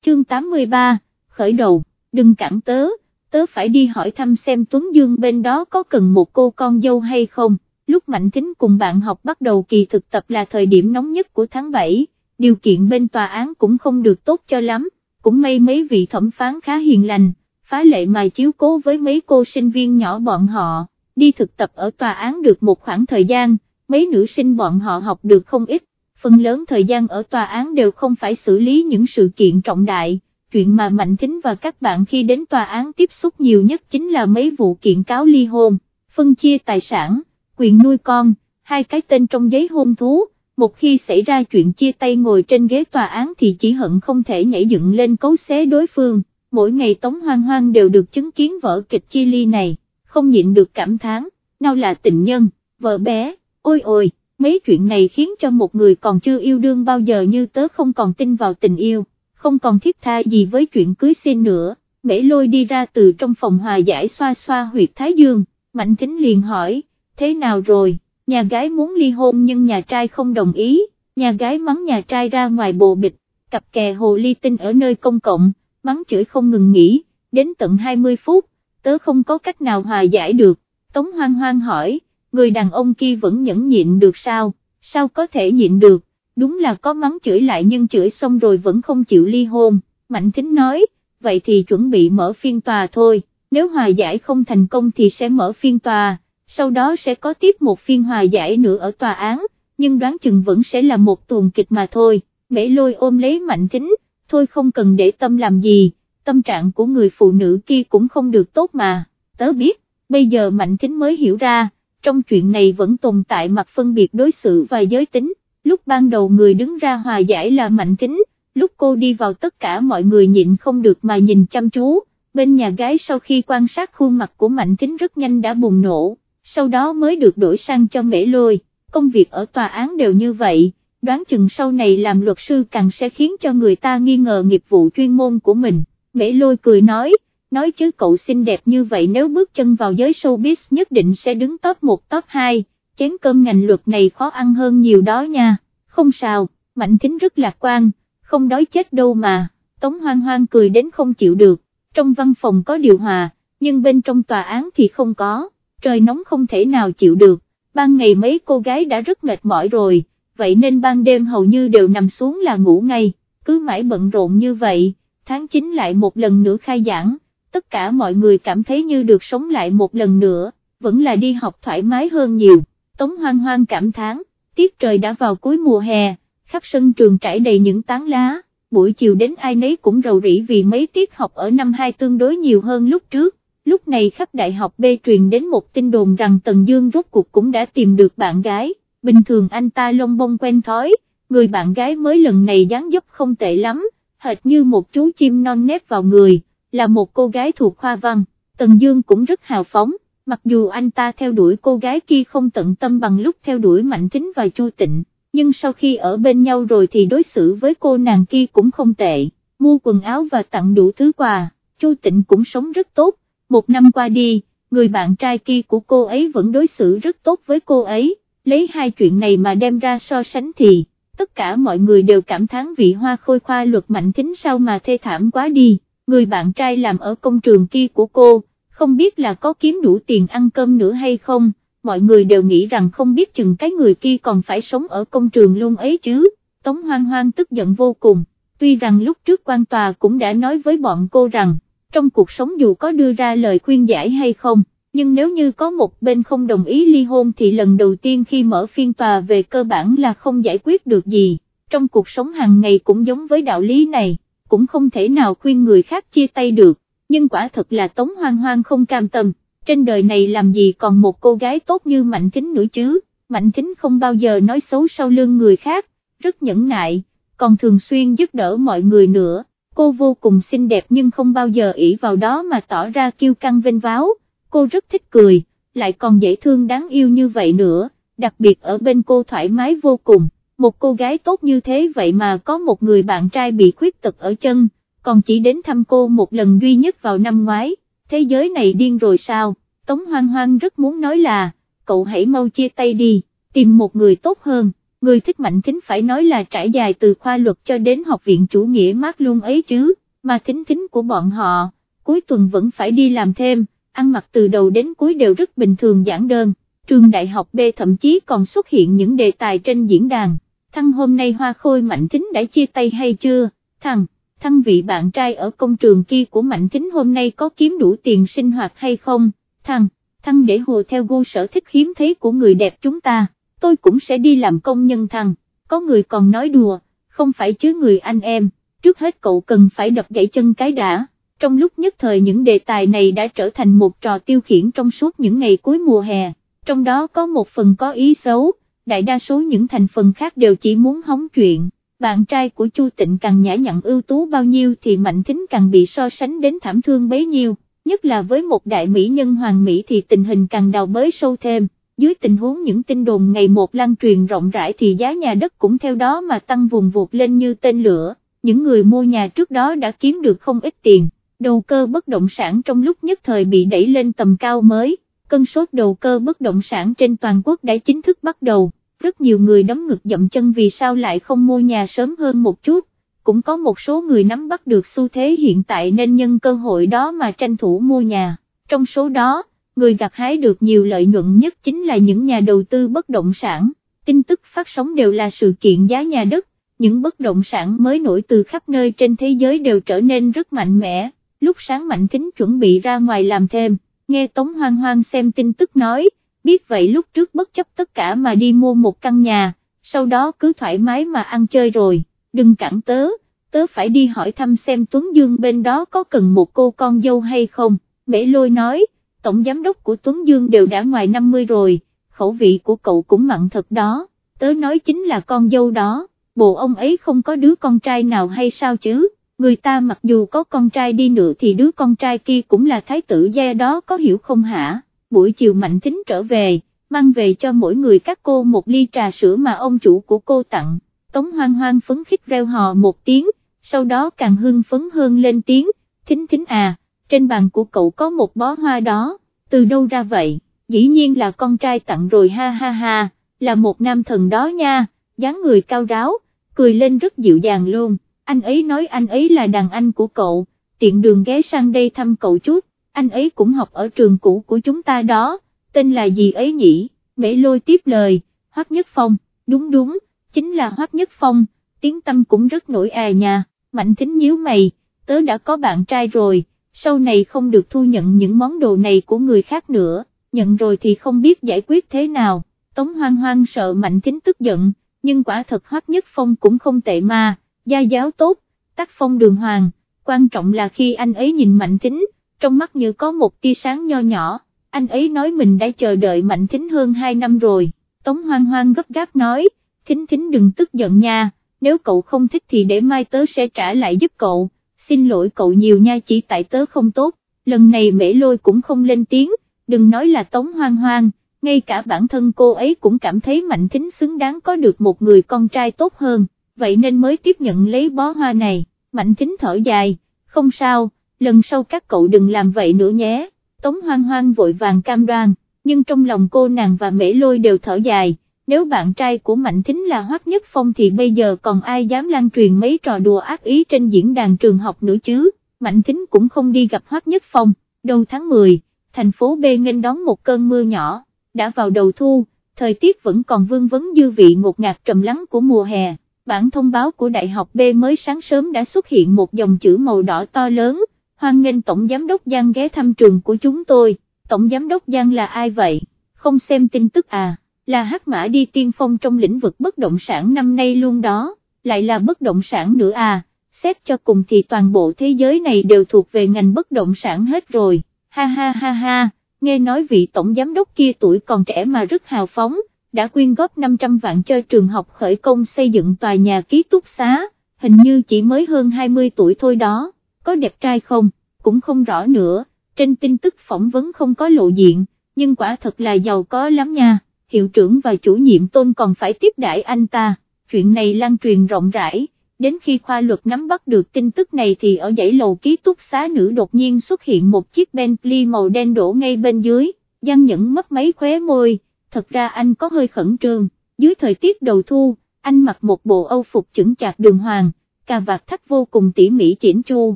Chương 83, khởi đầu, đừng cản tớ, tớ phải đi hỏi thăm xem Tuấn Dương bên đó có cần một cô con dâu hay không, lúc Mạnh Thính cùng bạn học bắt đầu kỳ thực tập là thời điểm nóng nhất của tháng 7, điều kiện bên tòa án cũng không được tốt cho lắm. Cũng may mấy vị thẩm phán khá hiền lành, phá lệ mà chiếu cố với mấy cô sinh viên nhỏ bọn họ, đi thực tập ở tòa án được một khoảng thời gian, mấy nữ sinh bọn họ học được không ít, phần lớn thời gian ở tòa án đều không phải xử lý những sự kiện trọng đại, chuyện mà Mạnh Thính và các bạn khi đến tòa án tiếp xúc nhiều nhất chính là mấy vụ kiện cáo ly hôn, phân chia tài sản, quyền nuôi con, hai cái tên trong giấy hôn thú. Một khi xảy ra chuyện chia tay ngồi trên ghế tòa án thì chỉ hận không thể nhảy dựng lên cấu xé đối phương, mỗi ngày Tống Hoang Hoang đều được chứng kiến vở kịch chia ly này, không nhịn được cảm thán, nào là tình nhân, vợ bé, ôi ôi, mấy chuyện này khiến cho một người còn chưa yêu đương bao giờ như tớ không còn tin vào tình yêu, không còn thiết tha gì với chuyện cưới xin nữa, mễ lôi đi ra từ trong phòng hòa giải xoa xoa huyệt thái dương, mạnh thính liền hỏi, thế nào rồi? nhà gái muốn ly hôn nhưng nhà trai không đồng ý, nhà gái mắng nhà trai ra ngoài bồ bịch, cặp kè hồ ly tinh ở nơi công cộng, mắng chửi không ngừng nghỉ, đến tận 20 phút, tớ không có cách nào hòa giải được, Tống Hoang Hoang hỏi, người đàn ông kia vẫn nhẫn nhịn được sao, sao có thể nhịn được, đúng là có mắng chửi lại nhưng chửi xong rồi vẫn không chịu ly hôn, Mạnh Thính nói, vậy thì chuẩn bị mở phiên tòa thôi, nếu hòa giải không thành công thì sẽ mở phiên tòa. Sau đó sẽ có tiếp một phiên hòa giải nữa ở tòa án, nhưng đoán chừng vẫn sẽ là một tuần kịch mà thôi, mễ lôi ôm lấy mạnh tính, thôi không cần để tâm làm gì, tâm trạng của người phụ nữ kia cũng không được tốt mà, tớ biết, bây giờ mạnh tính mới hiểu ra, trong chuyện này vẫn tồn tại mặt phân biệt đối xử và giới tính, lúc ban đầu người đứng ra hòa giải là mạnh tính, lúc cô đi vào tất cả mọi người nhịn không được mà nhìn chăm chú, bên nhà gái sau khi quan sát khuôn mặt của mạnh tính rất nhanh đã bùng nổ sau đó mới được đổi sang cho mễ lôi, công việc ở tòa án đều như vậy, đoán chừng sau này làm luật sư càng sẽ khiến cho người ta nghi ngờ nghiệp vụ chuyên môn của mình, mễ lôi cười nói, nói chứ cậu xinh đẹp như vậy nếu bước chân vào giới showbiz nhất định sẽ đứng top 1 top 2, chén cơm ngành luật này khó ăn hơn nhiều đó nha, không sao, Mạnh Thính rất lạc quan, không đói chết đâu mà, Tống Hoang Hoang cười đến không chịu được, trong văn phòng có điều hòa, nhưng bên trong tòa án thì không có. Trời nóng không thể nào chịu được, ban ngày mấy cô gái đã rất mệt mỏi rồi, vậy nên ban đêm hầu như đều nằm xuống là ngủ ngay, cứ mãi bận rộn như vậy, tháng 9 lại một lần nữa khai giảng, tất cả mọi người cảm thấy như được sống lại một lần nữa, vẫn là đi học thoải mái hơn nhiều, Tống Hoang Hoang cảm thán, tiết trời đã vào cuối mùa hè, khắp sân trường trải đầy những tán lá, buổi chiều đến ai nấy cũng rầu rĩ vì mấy tiết học ở năm 2 tương đối nhiều hơn lúc trước, lúc này khắp đại học B truyền đến một tin đồn rằng Tần Dương rốt cuộc cũng đã tìm được bạn gái, bình thường anh ta lông bông quen thói, người bạn gái mới lần này dáng dấp không tệ lắm, hệt như một chú chim non nếp vào người, là một cô gái thuộc khoa văn, Tần Dương cũng rất hào phóng, mặc dù anh ta theo đuổi cô gái kia không tận tâm bằng lúc theo đuổi Mạnh Thính và Chu Tịnh, nhưng sau khi ở bên nhau rồi thì đối xử với cô nàng kia cũng không tệ, mua quần áo và tặng đủ thứ quà, Chu Tịnh cũng sống rất tốt, một năm qua đi, người bạn trai kia của cô ấy vẫn đối xử rất tốt với cô ấy, lấy hai chuyện này mà đem ra so sánh thì, tất cả mọi người đều cảm thán vị hoa khôi khoa luật Mạnh Thính sao mà thê thảm quá đi, người bạn trai làm ở công trường kia của cô, không biết là có kiếm đủ tiền ăn cơm nữa hay không, mọi người đều nghĩ rằng không biết chừng cái người kia còn phải sống ở công trường luôn ấy chứ, Tống Hoang Hoang tức giận vô cùng, tuy rằng lúc trước quan tòa cũng đã nói với bọn cô rằng, trong cuộc sống dù có đưa ra lời khuyên giải hay không, nhưng nếu như có một bên không đồng ý ly hôn thì lần đầu tiên khi mở phiên tòa về cơ bản là không giải quyết được gì, trong cuộc sống hàng ngày cũng giống với đạo lý này, cũng không thể nào khuyên người khác chia tay được nhưng quả thật là Tống Hoang Hoang không cam tâm, trên đời này làm gì còn một cô gái tốt như Mạnh Kính nữa chứ, Mạnh Kính không bao giờ nói xấu sau lưng người khác, rất nhẫn nại, còn thường xuyên giúp đỡ mọi người nữa, cô vô cùng xinh đẹp nhưng không bao giờ ỷ vào đó mà tỏ ra kiêu căng vinh váo, cô rất thích cười, lại còn dễ thương đáng yêu như vậy nữa, đặc biệt ở bên cô thoải mái vô cùng, một cô gái tốt như thế vậy mà có một người bạn trai bị khuyết tật ở chân, còn chỉ đến thăm cô một lần duy nhất vào năm ngoái, thế giới này điên rồi sao, Tống Hoang Hoang rất muốn nói là, cậu hãy mau chia tay đi, tìm một người tốt hơn, người thích mạnh thính phải nói là trải dài từ khoa luật cho đến học viện chủ nghĩa mát luôn ấy chứ, mà thính thính của bọn họ, cuối tuần vẫn phải đi làm thêm, ăn mặc từ đầu đến cuối đều rất bình thường giản đơn, trường đại học B thậm chí còn xuất hiện những đề tài trên diễn đàn, thăng hôm nay hoa khôi mạnh thính đã chia tay hay chưa, thằng thăng vị bạn trai ở công trường kia của Mạnh Thính hôm nay có kiếm đủ tiền sinh hoạt hay không, thằng. thăng để hồ theo gu sở thích hiếm thấy của người đẹp chúng ta, tôi cũng sẽ đi làm công nhân thằng. có người còn nói đùa, không phải chứ người anh em, trước hết cậu cần phải đập gãy chân cái đã. Trong lúc nhất thời những đề tài này đã trở thành một trò tiêu khiển trong suốt những ngày cuối mùa hè, trong đó có một phần có ý xấu, đại đa số những thành phần khác đều chỉ muốn hóng chuyện. Bạn trai của Chu Tịnh càng nhã nhặn ưu tú bao nhiêu thì Mạnh Thính càng bị so sánh đến thảm thương bấy nhiêu, nhất là với một đại mỹ nhân hoàng mỹ thì tình hình càng đào bới sâu thêm, dưới tình huống những tin đồn ngày một lan truyền rộng rãi thì giá nhà đất cũng theo đó mà tăng vùng vụt lên như tên lửa, những người mua nhà trước đó đã kiếm được không ít tiền, đầu cơ bất động sản trong lúc nhất thời bị đẩy lên tầm cao mới, cân sốt đầu cơ bất động sản trên toàn quốc đã chính thức bắt đầu. Rất nhiều người đấm ngực dậm chân vì sao lại không mua nhà sớm hơn một chút, cũng có một số người nắm bắt được xu thế hiện tại nên nhân cơ hội đó mà tranh thủ mua nhà, trong số đó, người gặt hái được nhiều lợi nhuận nhất chính là những nhà đầu tư bất động sản, tin tức phát sóng đều là sự kiện giá nhà đất, những bất động sản mới nổi từ khắp nơi trên thế giới đều trở nên rất mạnh mẽ, lúc sáng Mạnh Kính chuẩn bị ra ngoài làm thêm, nghe Tống Hoang Hoang xem tin tức nói, biết vậy lúc trước bất chấp tất cả mà đi mua một căn nhà, sau đó cứ thoải mái mà ăn chơi rồi, đừng cản tớ, tớ phải đi hỏi thăm xem Tuấn Dương bên đó có cần một cô con dâu hay không, mễ lôi nói, tổng giám đốc của Tuấn Dương đều đã ngoài 50 rồi, khẩu vị của cậu cũng mặn thật đó, tớ nói chính là con dâu đó, bộ ông ấy không có đứa con trai nào hay sao chứ, người ta mặc dù có con trai đi nữa thì đứa con trai kia cũng là thái tử gia đó có hiểu không hả? buổi chiều Mạnh Thính trở về, mang về cho mỗi người các cô một ly trà sữa mà ông chủ của cô tặng, Tống Hoang Hoang phấn khích reo hò một tiếng, sau đó càng hưng phấn hơn lên tiếng, Thính Thính à, trên bàn của cậu có một bó hoa đó, từ đâu ra vậy, dĩ nhiên là con trai tặng rồi ha ha ha, là một nam thần đó nha, dáng người cao ráo, cười lên rất dịu dàng luôn, anh ấy nói anh ấy là đàn anh của cậu, tiện đường ghé sang đây thăm cậu chút, anh ấy cũng học ở trường cũ của chúng ta đó, tên là gì ấy nhỉ, mễ lôi tiếp lời, Hoắc Nhất Phong, đúng đúng, chính là Hoắc Nhất Phong, tiếng tâm cũng rất nổi à nhà, mạnh thính nhíu mày, tớ đã có bạn trai rồi, sau này không được thu nhận những món đồ này của người khác nữa, nhận rồi thì không biết giải quyết thế nào, Tống Hoang Hoang sợ Mạnh Thính tức giận, nhưng quả thật Hoắc Nhất Phong cũng không tệ mà, gia giáo tốt, tác phong đường hoàng, quan trọng là khi anh ấy nhìn Mạnh Thính, trong mắt như có một tia sáng nho nhỏ, anh ấy nói mình đã chờ đợi Mạnh Thính hơn 2 năm rồi, Tống Hoang Hoang gấp gáp nói, Thính Thính đừng tức giận nha, nếu cậu không thích thì để mai tớ sẽ trả lại giúp cậu, xin lỗi cậu nhiều nha chỉ tại tớ không tốt, lần này mễ lôi cũng không lên tiếng, đừng nói là Tống Hoang Hoang, ngay cả bản thân cô ấy cũng cảm thấy Mạnh Thính xứng đáng có được một người con trai tốt hơn, vậy nên mới tiếp nhận lấy bó hoa này, Mạnh Thính thở dài, không sao, lần sau các cậu đừng làm vậy nữa nhé, Tống Hoang Hoang vội vàng cam đoan, nhưng trong lòng cô nàng và mễ lôi đều thở dài, nếu bạn trai của Mạnh Thính là Hoắc Nhất Phong thì bây giờ còn ai dám lan truyền mấy trò đùa ác ý trên diễn đàn trường học nữa chứ, Mạnh Thính cũng không đi gặp Hoắc Nhất Phong, đầu tháng 10, thành phố B nghênh đón một cơn mưa nhỏ, đã vào đầu thu, thời tiết vẫn còn vương vấn dư vị ngột ngạt trầm lắng của mùa hè. Bản thông báo của Đại học B mới sáng sớm đã xuất hiện một dòng chữ màu đỏ to lớn, hoan nghênh Tổng Giám đốc Giang ghé thăm trường của chúng tôi, Tổng Giám đốc Giang là ai vậy, không xem tin tức à, là hắc mã đi tiên phong trong lĩnh vực bất động sản năm nay luôn đó, lại là bất động sản nữa à, xét cho cùng thì toàn bộ thế giới này đều thuộc về ngành bất động sản hết rồi, ha ha ha ha, nghe nói vị Tổng Giám đốc kia tuổi còn trẻ mà rất hào phóng, đã quyên góp 500 vạn cho trường học khởi công xây dựng tòa nhà ký túc xá, hình như chỉ mới hơn 20 tuổi thôi đó, có đẹp trai không, cũng không rõ nữa, trên tin tức phỏng vấn không có lộ diện, nhưng quả thật là giàu có lắm nha, hiệu trưởng và chủ nhiệm tôn còn phải tiếp đãi anh ta, chuyện này lan truyền rộng rãi. Đến khi khoa luật nắm bắt được tin tức này thì ở dãy lầu ký túc xá nữ đột nhiên xuất hiện một chiếc Bentley màu đen đổ ngay bên dưới, Giang Nhẫn mất mấy khóe môi, thật ra anh có hơi khẩn trương, dưới thời tiết đầu thu, anh mặc một bộ âu phục chững chạc đường hoàng, cà vạt thắt vô cùng tỉ mỉ chỉnh chu,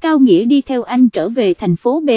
Cao Nghĩa đi theo anh trở về thành phố B,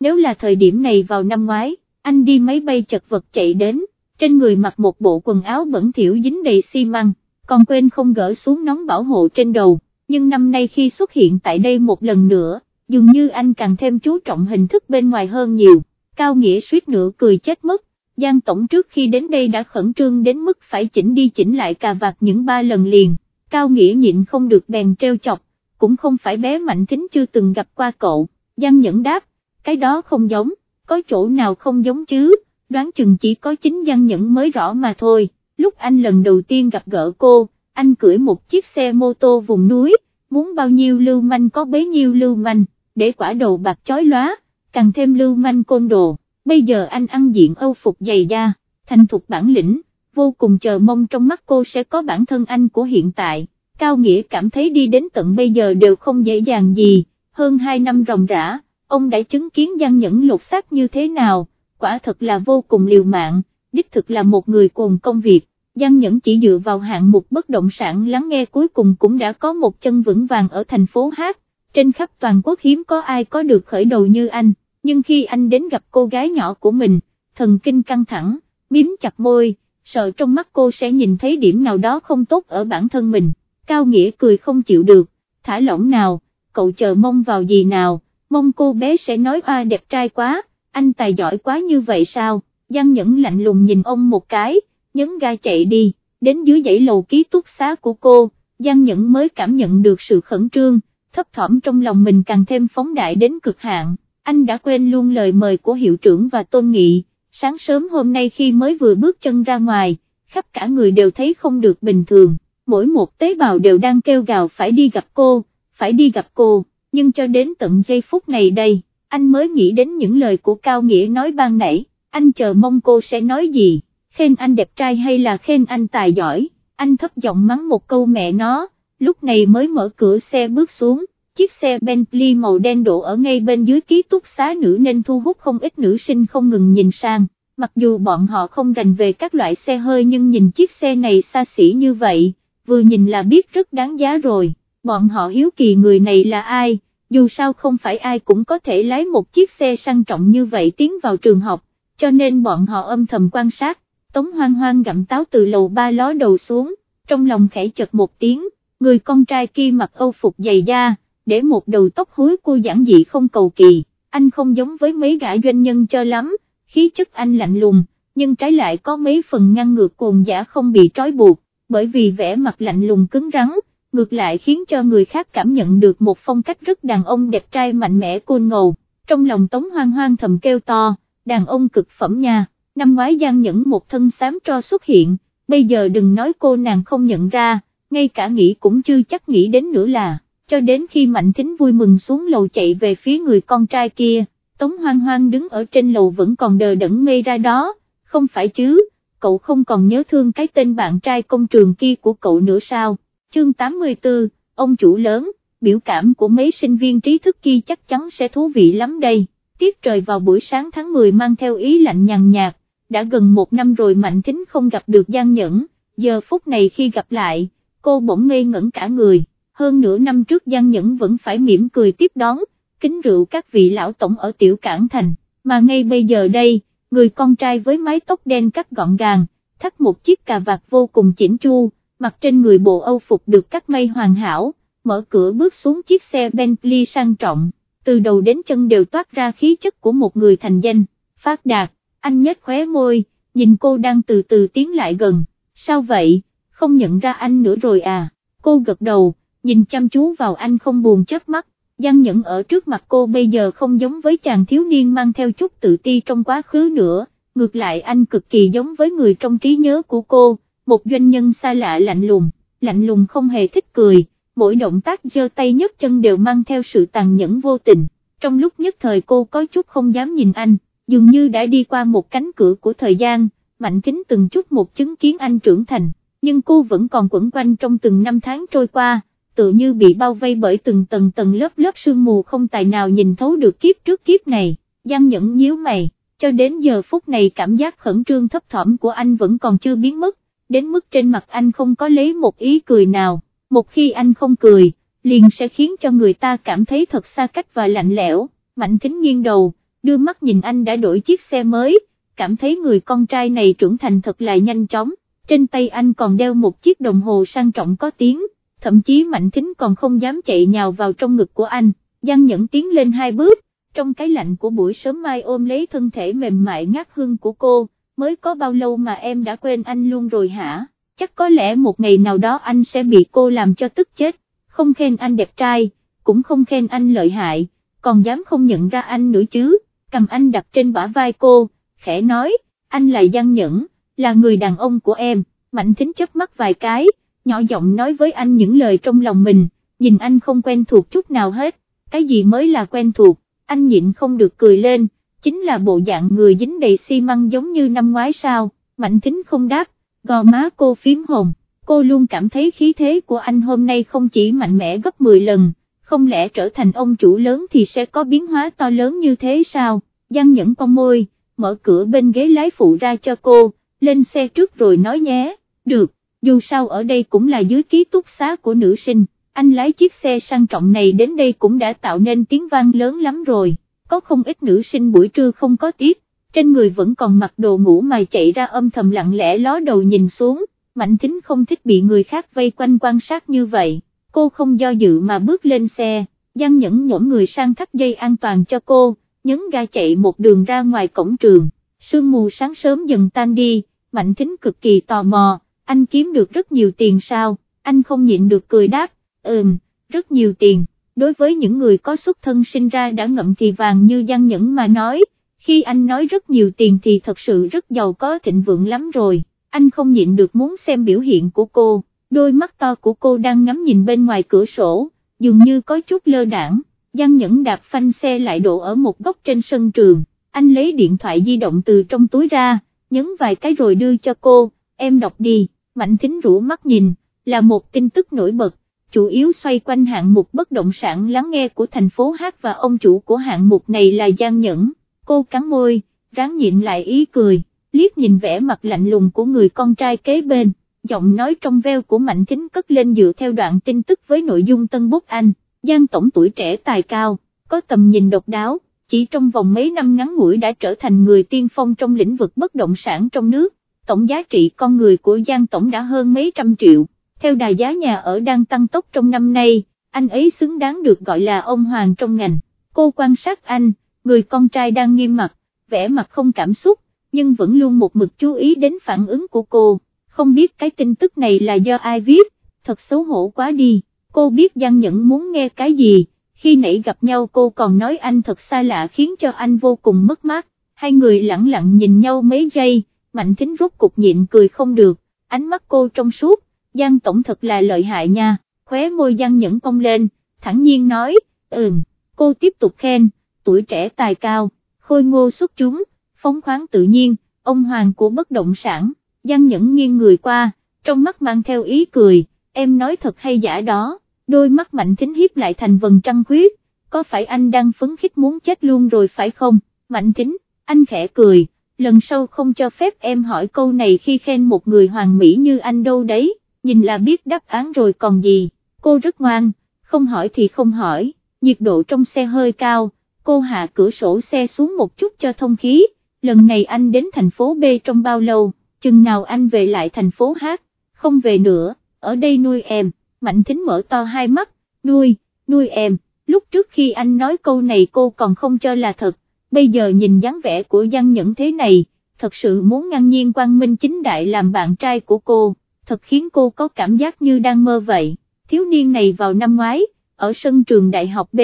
nếu là thời điểm này vào năm ngoái, anh đi máy bay chật vật chạy đến, trên người mặc một bộ quần áo bẩn thỉu dính đầy xi măng, còn quên không gỡ xuống nón bảo hộ trên đầu, nhưng năm nay khi xuất hiện tại đây một lần nữa, dường như anh càng thêm chú trọng hình thức bên ngoài hơn nhiều, Cao Nghĩa suýt nữa cười chết mất, Giang Tổng trước khi đến đây đã khẩn trương đến mức phải chỉnh đi chỉnh lại cà vạt những ba lần liền, Cao Nghĩa nhịn không được bèn treo chọc, cũng không phải bé Mạnh Thính chưa từng gặp qua cậu, Giang Nhẫn đáp, cái đó không giống, có chỗ nào không giống chứ, đoán chừng chỉ có chính Giang Nhẫn mới rõ mà thôi, lúc anh lần đầu tiên gặp gỡ cô, anh cưỡi một chiếc xe mô tô vùng núi, muốn bao nhiêu lưu manh có bấy nhiêu lưu manh, để quả đầu bạc chói lóa, càng thêm lưu manh côn đồ, bây giờ anh ăn diện âu phục dày da, thành thục bản lĩnh, vô cùng chờ mong trong mắt cô sẽ có bản thân anh của hiện tại. Cao Nghĩa cảm thấy đi đến tận bây giờ đều không dễ dàng gì, hơn 2 năm ròng rã, ông đã chứng kiến gian Nhẫn lột xác như thế nào, quả thật là vô cùng liều mạng, đích thực là một người cùng công việc, Giang Nhẫn chỉ dựa vào hạng mục bất động sản lắng nghe cuối cùng cũng đã có một chân vững vàng ở thành phố Hát, trên khắp toàn quốc hiếm có ai có được khởi đầu như anh, nhưng khi anh đến gặp cô gái nhỏ của mình, thần kinh căng thẳng, miếm chặt môi, sợ trong mắt cô sẽ nhìn thấy điểm nào đó không tốt ở bản thân mình. Cao Nghĩa cười không chịu được, thả lỏng nào, cậu chờ mong vào gì nào, mong cô bé sẽ nói oa đẹp trai quá, anh tài giỏi quá như vậy sao, Giang Nhẫn lạnh lùng nhìn ông một cái, nhấn ga chạy đi, đến dưới dãy lầu ký túc xá của cô, Giang Nhẫn mới cảm nhận được sự khẩn trương, thấp thỏm trong lòng mình càng thêm phóng đại đến cực hạn, anh đã quên luôn lời mời của hiệu trưởng và tôn nghị, sáng sớm hôm nay khi mới vừa bước chân ra ngoài, khắp cả người đều thấy không được bình thường. Mỗi một tế bào đều đang kêu gào phải đi gặp cô, phải đi gặp cô, nhưng cho đến tận giây phút này đây, anh mới nghĩ đến những lời của Cao Nghĩa nói ban nãy, anh chờ mong cô sẽ nói gì, khen anh đẹp trai hay là khen anh tài giỏi, anh thấp giọng mắng một câu mẹ nó, lúc này mới mở cửa xe bước xuống, chiếc xe Bentley màu đen đổ ở ngay bên dưới ký túc xá nữ nên thu hút không ít nữ sinh không ngừng nhìn sang. Mặc dù bọn họ không rành về các loại xe hơi nhưng nhìn chiếc xe này xa xỉ như vậy, vừa nhìn là biết rất đáng giá rồi, bọn họ hiếu kỳ người này là ai, dù sao không phải ai cũng có thể lái một chiếc xe sang trọng như vậy tiến vào trường học, cho nên bọn họ âm thầm quan sát, tống hoang hoang gặm táo từ lầu ba ló đầu xuống, trong lòng khẽ chật một tiếng, người con trai kia mặc âu phục dày da, để một đầu tóc húi cô giản dị không cầu kỳ, anh không giống với mấy gã doanh nhân cho lắm, khí chất anh lạnh lùng, nhưng trái lại có mấy phần ngăn ngược cồn giả không bị trói buộc, bởi vì vẻ mặt lạnh lùng cứng rắn, ngược lại khiến cho người khác cảm nhận được một phong cách rất đàn ông đẹp trai mạnh mẽ côn ngầu, trong lòng Tống Hoang Hoang thầm kêu to, đàn ông cực phẩm nha, năm ngoái Giang Nhẫn một thân xám tro xuất hiện, bây giờ đừng nói cô nàng không nhận ra, ngay cả nghĩ cũng chưa chắc nghĩ đến nữa là, cho đến khi Mạnh Thính vui mừng xuống lầu chạy về phía người con trai kia, Tống Hoang Hoang đứng ở trên lầu vẫn còn đờ đẫn ngây ra đó, không phải chứ, cậu không còn nhớ thương cái tên bạn trai công trường kia của cậu nữa sao, chương 84, ông chủ lớn, biểu cảm của mấy sinh viên trí thức kia chắc chắn sẽ thú vị lắm đây, tiết trời vào buổi sáng tháng 10 mang theo ý lạnh nhàn nhạt, đã gần một năm rồi Mạnh Thính không gặp được Giang Nhẫn, giờ phút này khi gặp lại, cô bỗng ngây ngẩn cả người, hơn nửa năm trước Giang Nhẫn vẫn phải mỉm cười tiếp đón, kính rượu các vị lão tổng ở tiểu cảng thành, mà ngay bây giờ đây, người con trai với mái tóc đen cắt gọn gàng, thắt một chiếc cà vạt vô cùng chỉnh chu, mặc trên người bộ âu phục được cắt may hoàn hảo, mở cửa bước xuống chiếc xe Bentley sang trọng, từ đầu đến chân đều toát ra khí chất của một người thành danh, phát đạt, anh nhếch khóe môi, nhìn cô đang từ từ tiến lại gần, sao vậy, không nhận ra anh nữa rồi à, cô gật đầu, nhìn chăm chú vào anh không buồn chớp mắt, Giang Nhẫn ở trước mặt cô bây giờ không giống với chàng thiếu niên mang theo chút tự ti trong quá khứ nữa, ngược lại anh cực kỳ giống với người trong trí nhớ của cô, một doanh nhân xa lạ lạnh lùng, lạnh lùng không hề thích cười, mỗi động tác giơ tay nhấc chân đều mang theo sự tàn nhẫn vô tình, trong lúc nhất thời cô có chút không dám nhìn anh, dường như đã đi qua một cánh cửa của thời gian, mạnh kính từng chút một chứng kiến anh trưởng thành, nhưng cô vẫn còn quẩn quanh trong từng năm tháng trôi qua tự như bị bao vây bởi từng tầng tầng lớp lớp sương mù không tài nào nhìn thấu được kiếp trước kiếp này, Giang Nhẫn nhíu mày, cho đến giờ phút này cảm giác khẩn trương thấp thỏm của anh vẫn còn chưa biến mất, đến mức trên mặt anh không có lấy một ý cười nào, một khi anh không cười, liền sẽ khiến cho người ta cảm thấy thật xa cách và lạnh lẽo, mạnh thính nghiêng đầu, đưa mắt nhìn anh đã đổi chiếc xe mới, cảm thấy người con trai này trưởng thành thật là nhanh chóng, trên tay anh còn đeo một chiếc đồng hồ sang trọng có tiếng thậm chí Mạnh Thính còn không dám chạy nhào vào trong ngực của anh, Giang Nhẫn tiến lên hai bước, trong cái lạnh của buổi sớm mai ôm lấy thân thể mềm mại ngát hương của cô, mới có bao lâu mà em đã quên anh luôn rồi hả, chắc có lẽ một ngày nào đó anh sẽ bị cô làm cho tức chết, không khen anh đẹp trai, cũng không khen anh lợi hại, còn dám không nhận ra anh nữa chứ, cầm anh đặt trên bả vai cô, khẽ nói, anh là Giang Nhẫn, là người đàn ông của em, Mạnh Thính chớp mắt vài cái, nhỏ giọng nói với anh những lời trong lòng mình, nhìn anh không quen thuộc chút nào hết, cái gì mới là quen thuộc, anh nhịn không được cười lên, chính là bộ dạng người dính đầy xi măng giống như năm ngoái sao, mạnh thính không đáp, gò má cô phím hồng, cô luôn cảm thấy khí thế của anh hôm nay không chỉ mạnh mẽ gấp 10 lần, không lẽ trở thành ông chủ lớn thì sẽ có biến hóa to lớn như thế sao, Giang nhẫn con môi, mở cửa bên ghế lái phụ ra cho cô, lên xe trước rồi nói nhé, được dù sao ở đây cũng là dưới ký túc xá của nữ sinh, anh lái chiếc xe sang trọng này đến đây cũng đã tạo nên tiếng vang lớn lắm rồi, có không ít nữ sinh buổi trưa không có tiết, trên người vẫn còn mặc đồ ngủ mà chạy ra âm thầm lặng lẽ ló đầu nhìn xuống, Mạnh Thính không thích bị người khác vây quanh quan sát như vậy, cô không do dự mà bước lên xe, Giang Nhẫn nhổm người sang thắt dây an toàn cho cô, nhấn ga chạy một đường ra ngoài cổng trường, sương mù sáng sớm dần tan đi, Mạnh Thính cực kỳ tò mò anh kiếm được rất nhiều tiền sao, anh không nhịn được cười đáp, ừm, rất nhiều tiền, đối với những người có xuất thân sinh ra đã ngậm thì vàng như Giang Nhẫn mà nói, khi anh nói rất nhiều tiền thì thật sự rất giàu có thịnh vượng lắm rồi, anh không nhịn được muốn xem biểu hiện của cô, đôi mắt to của cô đang ngắm nhìn bên ngoài cửa sổ, dường như có chút lơ đảng. Giang Nhẫn đạp phanh xe lại đổ ở một góc trên sân trường, anh lấy điện thoại di động từ trong túi ra, nhấn vài cái rồi đưa cho cô, em đọc đi, Mạnh Thính rũ mắt nhìn, là một tin tức nổi bật, chủ yếu xoay quanh hạng mục bất động sản lắng nghe của thành phố Hát và ông chủ của hạng mục này là Giang Nhẫn, cô cắn môi, ráng nhịn lại ý cười, liếc nhìn vẻ mặt lạnh lùng của người con trai kế bên, giọng nói trong veo của Mạnh Thính cất lên dựa theo đoạn tin tức với nội dung Tân Bốc Anh, Giang Tổng tuổi trẻ tài cao, có tầm nhìn độc đáo, chỉ trong vòng mấy năm ngắn ngủi đã trở thành người tiên phong trong lĩnh vực bất động sản trong nước tổng giá trị con người của Giang Tổng đã hơn mấy trăm triệu, theo đà giá nhà ở đang tăng tốc trong năm nay, anh ấy xứng đáng được gọi là ông Hoàng trong ngành, cô quan sát anh, người con trai đang nghiêm mặt, vẻ mặt không cảm xúc, nhưng vẫn luôn một mực chú ý đến phản ứng của cô, không biết cái tin tức này là do ai viết, thật xấu hổ quá đi, cô biết Giang Nhẫn muốn nghe cái gì, khi nãy gặp nhau cô còn nói anh thật xa lạ khiến cho anh vô cùng mất mát, hai người lặng lặng nhìn nhau mấy giây, Mạnh Thính rút cục nhịn cười không được, ánh mắt cô trong suốt, Giang Tổng thật là lợi hại nha, khóe môi Giang Nhẫn cong lên, thẳng nhiên nói, ừm, cô tiếp tục khen, tuổi trẻ tài cao, khôi ngô xuất chúng, phóng khoáng tự nhiên, ông hoàng của bất động sản, Giang Nhẫn nghiêng người qua, trong mắt mang theo ý cười, em nói thật hay giả đó, đôi mắt Mạnh Thính hiếp lại thành vần trăng khuyết, có phải anh đang phấn khích muốn chết luôn rồi phải không, Mạnh Thính, anh khẽ cười, lần sau không cho phép em hỏi câu này khi khen một người hoàng mỹ như anh đâu đấy, nhìn là biết đáp án rồi còn gì, cô rất ngoan, không hỏi thì không hỏi, nhiệt độ trong xe hơi cao, cô hạ cửa sổ xe xuống một chút cho thông khí, lần này anh đến thành phố B trong bao lâu, chừng nào anh về lại thành phố H, không về nữa, ở đây nuôi em, Mạnh Thính mở to hai mắt, nuôi, nuôi em, lúc trước khi anh nói câu này cô còn không cho là thật, bây giờ nhìn dáng vẻ của Giang Nhẫn thế này, thật sự muốn ngăn nhiên quang minh chính đại làm bạn trai của cô, thật khiến cô có cảm giác như đang mơ vậy, thiếu niên này vào năm ngoái, ở sân trường đại học B,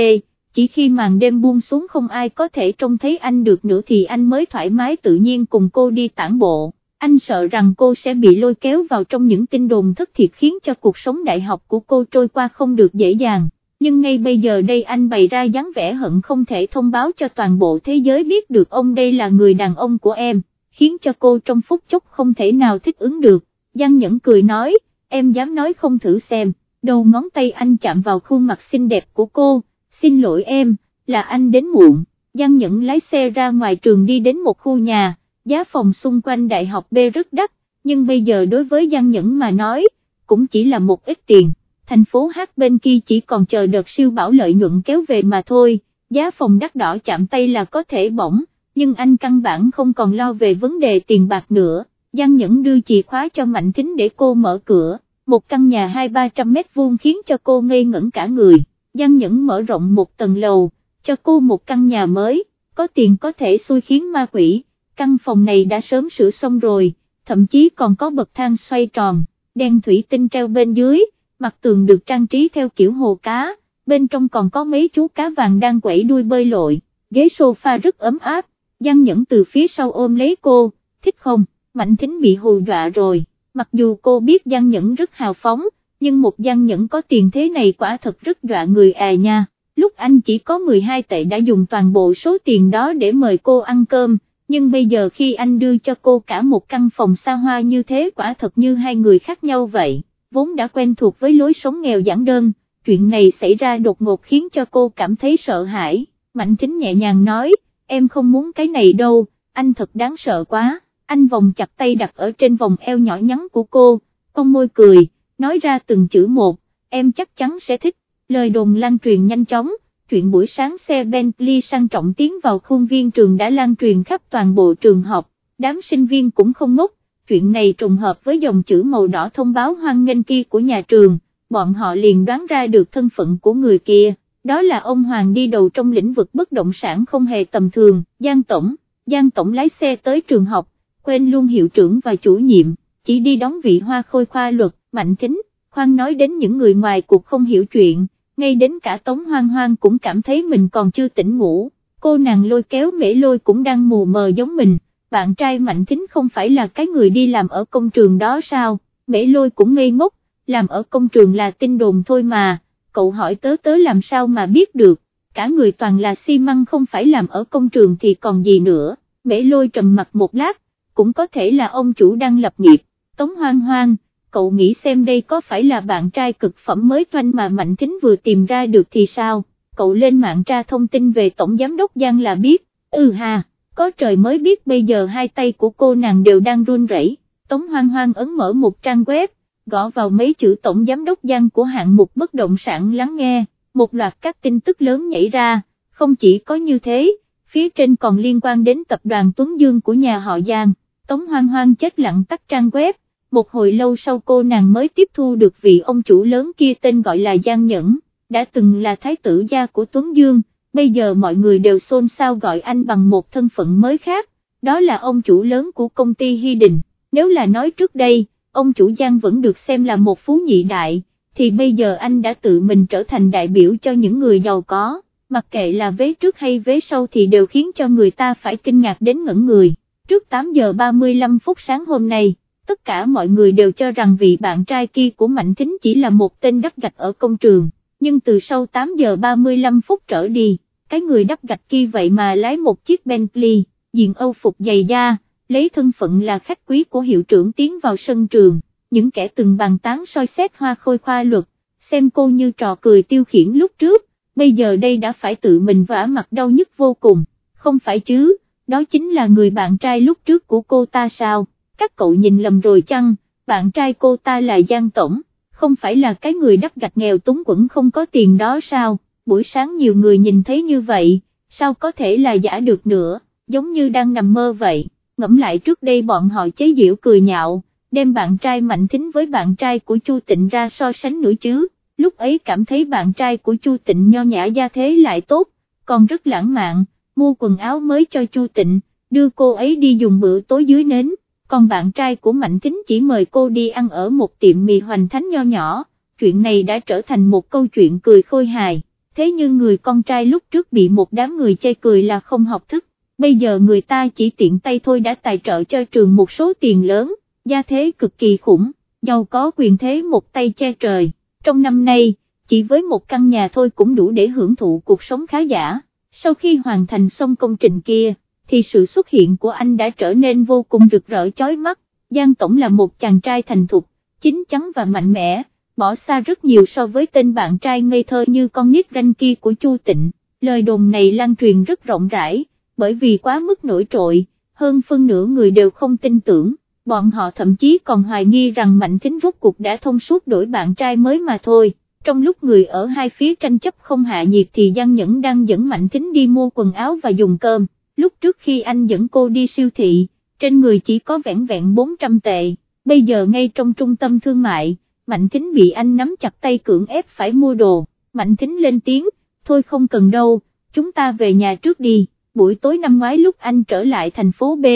chỉ khi màn đêm buông xuống không ai có thể trông thấy anh được nữa thì anh mới thoải mái tự nhiên cùng cô đi tản bộ, anh sợ rằng cô sẽ bị lôi kéo vào trong những tin đồn thất thiệt khiến cho cuộc sống đại học của cô trôi qua không được dễ dàng. Nhưng ngay bây giờ đây anh bày ra dáng vẻ hận không thể thông báo cho toàn bộ thế giới biết được ông đây là người đàn ông của em, khiến cho cô trong phút chốc không thể nào thích ứng được, Giang Nhẫn cười nói, em dám nói không thử xem, đầu ngón tay anh chạm vào khuôn mặt xinh đẹp của cô, xin lỗi em, là anh đến muộn, Giang Nhẫn lái xe ra ngoài trường đi đến một khu nhà, giá phòng xung quanh đại học B rất đắt, nhưng bây giờ đối với Giang Nhẫn mà nói, cũng chỉ là một ít tiền, thành phố hát bên kia chỉ còn chờ đợt siêu bảo lợi nhuận kéo về mà thôi, giá phòng đắt đỏ chạm tay là có thể bỏng, nhưng anh căn bản không còn lo về vấn đề tiền bạc nữa, Giang Nhẫn đưa chìa khóa cho Mạnh Thính để cô mở cửa, một căn nhà hai ba trăm mét vuông khiến cho cô ngây ngẩn cả người. Giang Nhẫn mở rộng một tầng lầu, cho cô một căn nhà mới, có tiền có thể xui khiến ma quỷ, căn phòng này đã sớm sửa xong rồi, thậm chí còn có bậc thang xoay tròn, đèn thủy tinh treo bên dưới, mặt tường được trang trí theo kiểu hồ cá, bên trong còn có mấy chú cá vàng đang quẩy đuôi bơi lội, ghế sofa rất ấm áp, Giang Nhẫn từ phía sau ôm lấy cô, thích không, Mạnh Thính bị hù dọa rồi, mặc dù cô biết Giang Nhẫn rất hào phóng, nhưng một Giang Nhẫn có tiền thế này quả thật rất dọa người à nha, lúc anh chỉ có 12 tệ đã dùng toàn bộ số tiền đó để mời cô ăn cơm, nhưng bây giờ khi anh đưa cho cô cả một căn phòng xa hoa như thế quả thật như hai người khác nhau vậy, vốn đã quen thuộc với lối sống nghèo giản đơn, chuyện này xảy ra đột ngột khiến cho cô cảm thấy sợ hãi, Mạnh Thính nhẹ nhàng nói, em không muốn cái này đâu, anh thật đáng sợ quá, anh vòng chặt tay đặt ở trên vòng eo nhỏ nhắn của cô, con môi cười nói ra từng chữ một, em chắc chắn sẽ thích, lời đồn lan truyền nhanh chóng, chuyện buổi sáng xe Bentley sang trọng tiến vào khuôn viên trường đã lan truyền khắp toàn bộ trường học, đám sinh viên cũng không ngốc, chuyện này trùng hợp với dòng chữ màu đỏ thông báo hoan nghênh kia của nhà trường, bọn họ liền đoán ra được thân phận của người kia, đó là ông Hoàng đi đầu trong lĩnh vực bất động sản không hề tầm thường, Giang Tổng, Giang Tổng lái xe tới trường học, quên luôn hiệu trưởng và chủ nhiệm, chỉ đi đóng vị hoa khôi khoa luật, mạnh kính, khoan nói đến những người ngoài cuộc không hiểu chuyện, ngay đến cả Tống Hoang Hoang cũng cảm thấy mình còn chưa tỉnh ngủ, cô nàng lôi kéo mễ lôi cũng đang mù mờ giống mình, bạn trai mạnh thính không phải là cái người đi làm ở công trường đó sao, mễ lôi cũng ngây ngốc, làm ở công trường là tin đồn thôi mà, cậu hỏi tớ tớ làm sao mà biết được, cả người toàn là xi măng không phải làm ở công trường thì còn gì nữa, mễ lôi trầm mặt một lát, cũng có thể là ông chủ đang lập nghiệp, Tống Hoang Hoang cậu nghĩ xem đây có phải là bạn trai cực phẩm mới toanh mà Mạnh Thính vừa tìm ra được thì sao, cậu lên mạng tra thông tin về Tổng Giám đốc Giang là biết, ừ ha, có trời mới biết bây giờ hai tay của cô nàng đều đang run rẩy. Tống Hoang Hoang ấn mở một trang web, gõ vào mấy chữ Tổng Giám đốc Giang của hạng mục bất động sản lắng nghe, một loạt các tin tức lớn nhảy ra, không chỉ có như thế, phía trên còn liên quan đến tập đoàn Tuấn Dương của nhà họ Giang, Tống Hoang Hoang chết lặng tắt trang web, một hồi lâu sau cô nàng mới tiếp thu được vị ông chủ lớn kia tên gọi là Giang Nhẫn, đã từng là thái tử gia của Tuấn Dương, bây giờ mọi người đều xôn xao gọi anh bằng một thân phận mới khác, đó là ông chủ lớn của công ty Hy Đình, nếu là nói trước đây, ông chủ Giang vẫn được xem là một phú nhị đại, thì bây giờ anh đã tự mình trở thành đại biểu cho những người giàu có, mặc kệ là vế trước hay vế sau thì đều khiến cho người ta phải kinh ngạc đến ngẩn người. Trước 8 giờ 35 phút sáng hôm nay, tất cả mọi người đều cho rằng vị bạn trai kia của Mạnh Thính chỉ là một tên đắp gạch ở công trường, nhưng từ sau 8 giờ 35 phút trở đi, cái người đắp gạch kia vậy mà lái một chiếc Bentley, diện âu phục dày da, lấy thân phận là khách quý của hiệu trưởng tiến vào sân trường, những kẻ từng bàn tán soi xét hoa khôi khoa luật, xem cô như trò cười tiêu khiển lúc trước, bây giờ đây đã phải tự mình vả mặt đau nhức vô cùng, không phải chứ, đó chính là người bạn trai lúc trước của cô ta sao, các cậu nhìn lầm rồi chăng, bạn trai cô ta là Giang Tổng, không phải là cái người đắp gạch nghèo túng quẫn không có tiền đó sao, buổi sáng nhiều người nhìn thấy như vậy, sao có thể là giả được nữa, giống như đang nằm mơ vậy, ngẫm lại trước đây bọn họ chế giễu cười nhạo, đem bạn trai mạnh thính với bạn trai của Chu Tịnh ra so sánh nữa chứ, lúc ấy cảm thấy bạn trai của Chu Tịnh nho nhã gia thế lại tốt, còn rất lãng mạn, mua quần áo mới cho Chu Tịnh, đưa cô ấy đi dùng bữa tối dưới nến, còn bạn trai của Mạnh Thính chỉ mời cô đi ăn ở một tiệm mì hoành thánh nho nhỏ, chuyện này đã trở thành một câu chuyện cười khôi hài, thế nhưng người con trai lúc trước bị một đám người chê cười là không học thức, bây giờ người ta chỉ tiện tay thôi đã tài trợ cho trường một số tiền lớn, gia thế cực kỳ khủng, giàu có quyền thế một tay che trời, trong năm nay, chỉ với một căn nhà thôi cũng đủ để hưởng thụ cuộc sống khá giả, sau khi hoàn thành xong công trình kia, thì sự xuất hiện của anh đã trở nên vô cùng rực rỡ chói mắt, Giang Tổng là một chàng trai thành thục, chín chắn và mạnh mẽ, bỏ xa rất nhiều so với tên bạn trai ngây thơ như con nít ranh kia của Chu Tịnh, lời đồn này lan truyền rất rộng rãi, bởi vì quá mức nổi trội, hơn phân nửa người đều không tin tưởng. Bọn họ thậm chí còn hoài nghi rằng Mạnh Thính rốt cuộc đã thông suốt đổi bạn trai mới mà thôi. Trong lúc người ở hai phía tranh chấp không hạ nhiệt thì Giang Nhẫn đang dẫn Mạnh Thính đi mua quần áo và dùng cơm, lúc trước khi anh dẫn cô đi siêu thị, trên người chỉ có vẹn vẹn 400 tệ, bây giờ ngay trong trung tâm thương mại, Mạnh Thính bị anh nắm chặt tay cưỡng ép phải mua đồ, Mạnh Thính lên tiếng, thôi không cần đâu, chúng ta về nhà trước đi, buổi tối năm ngoái lúc anh trở lại thành phố B,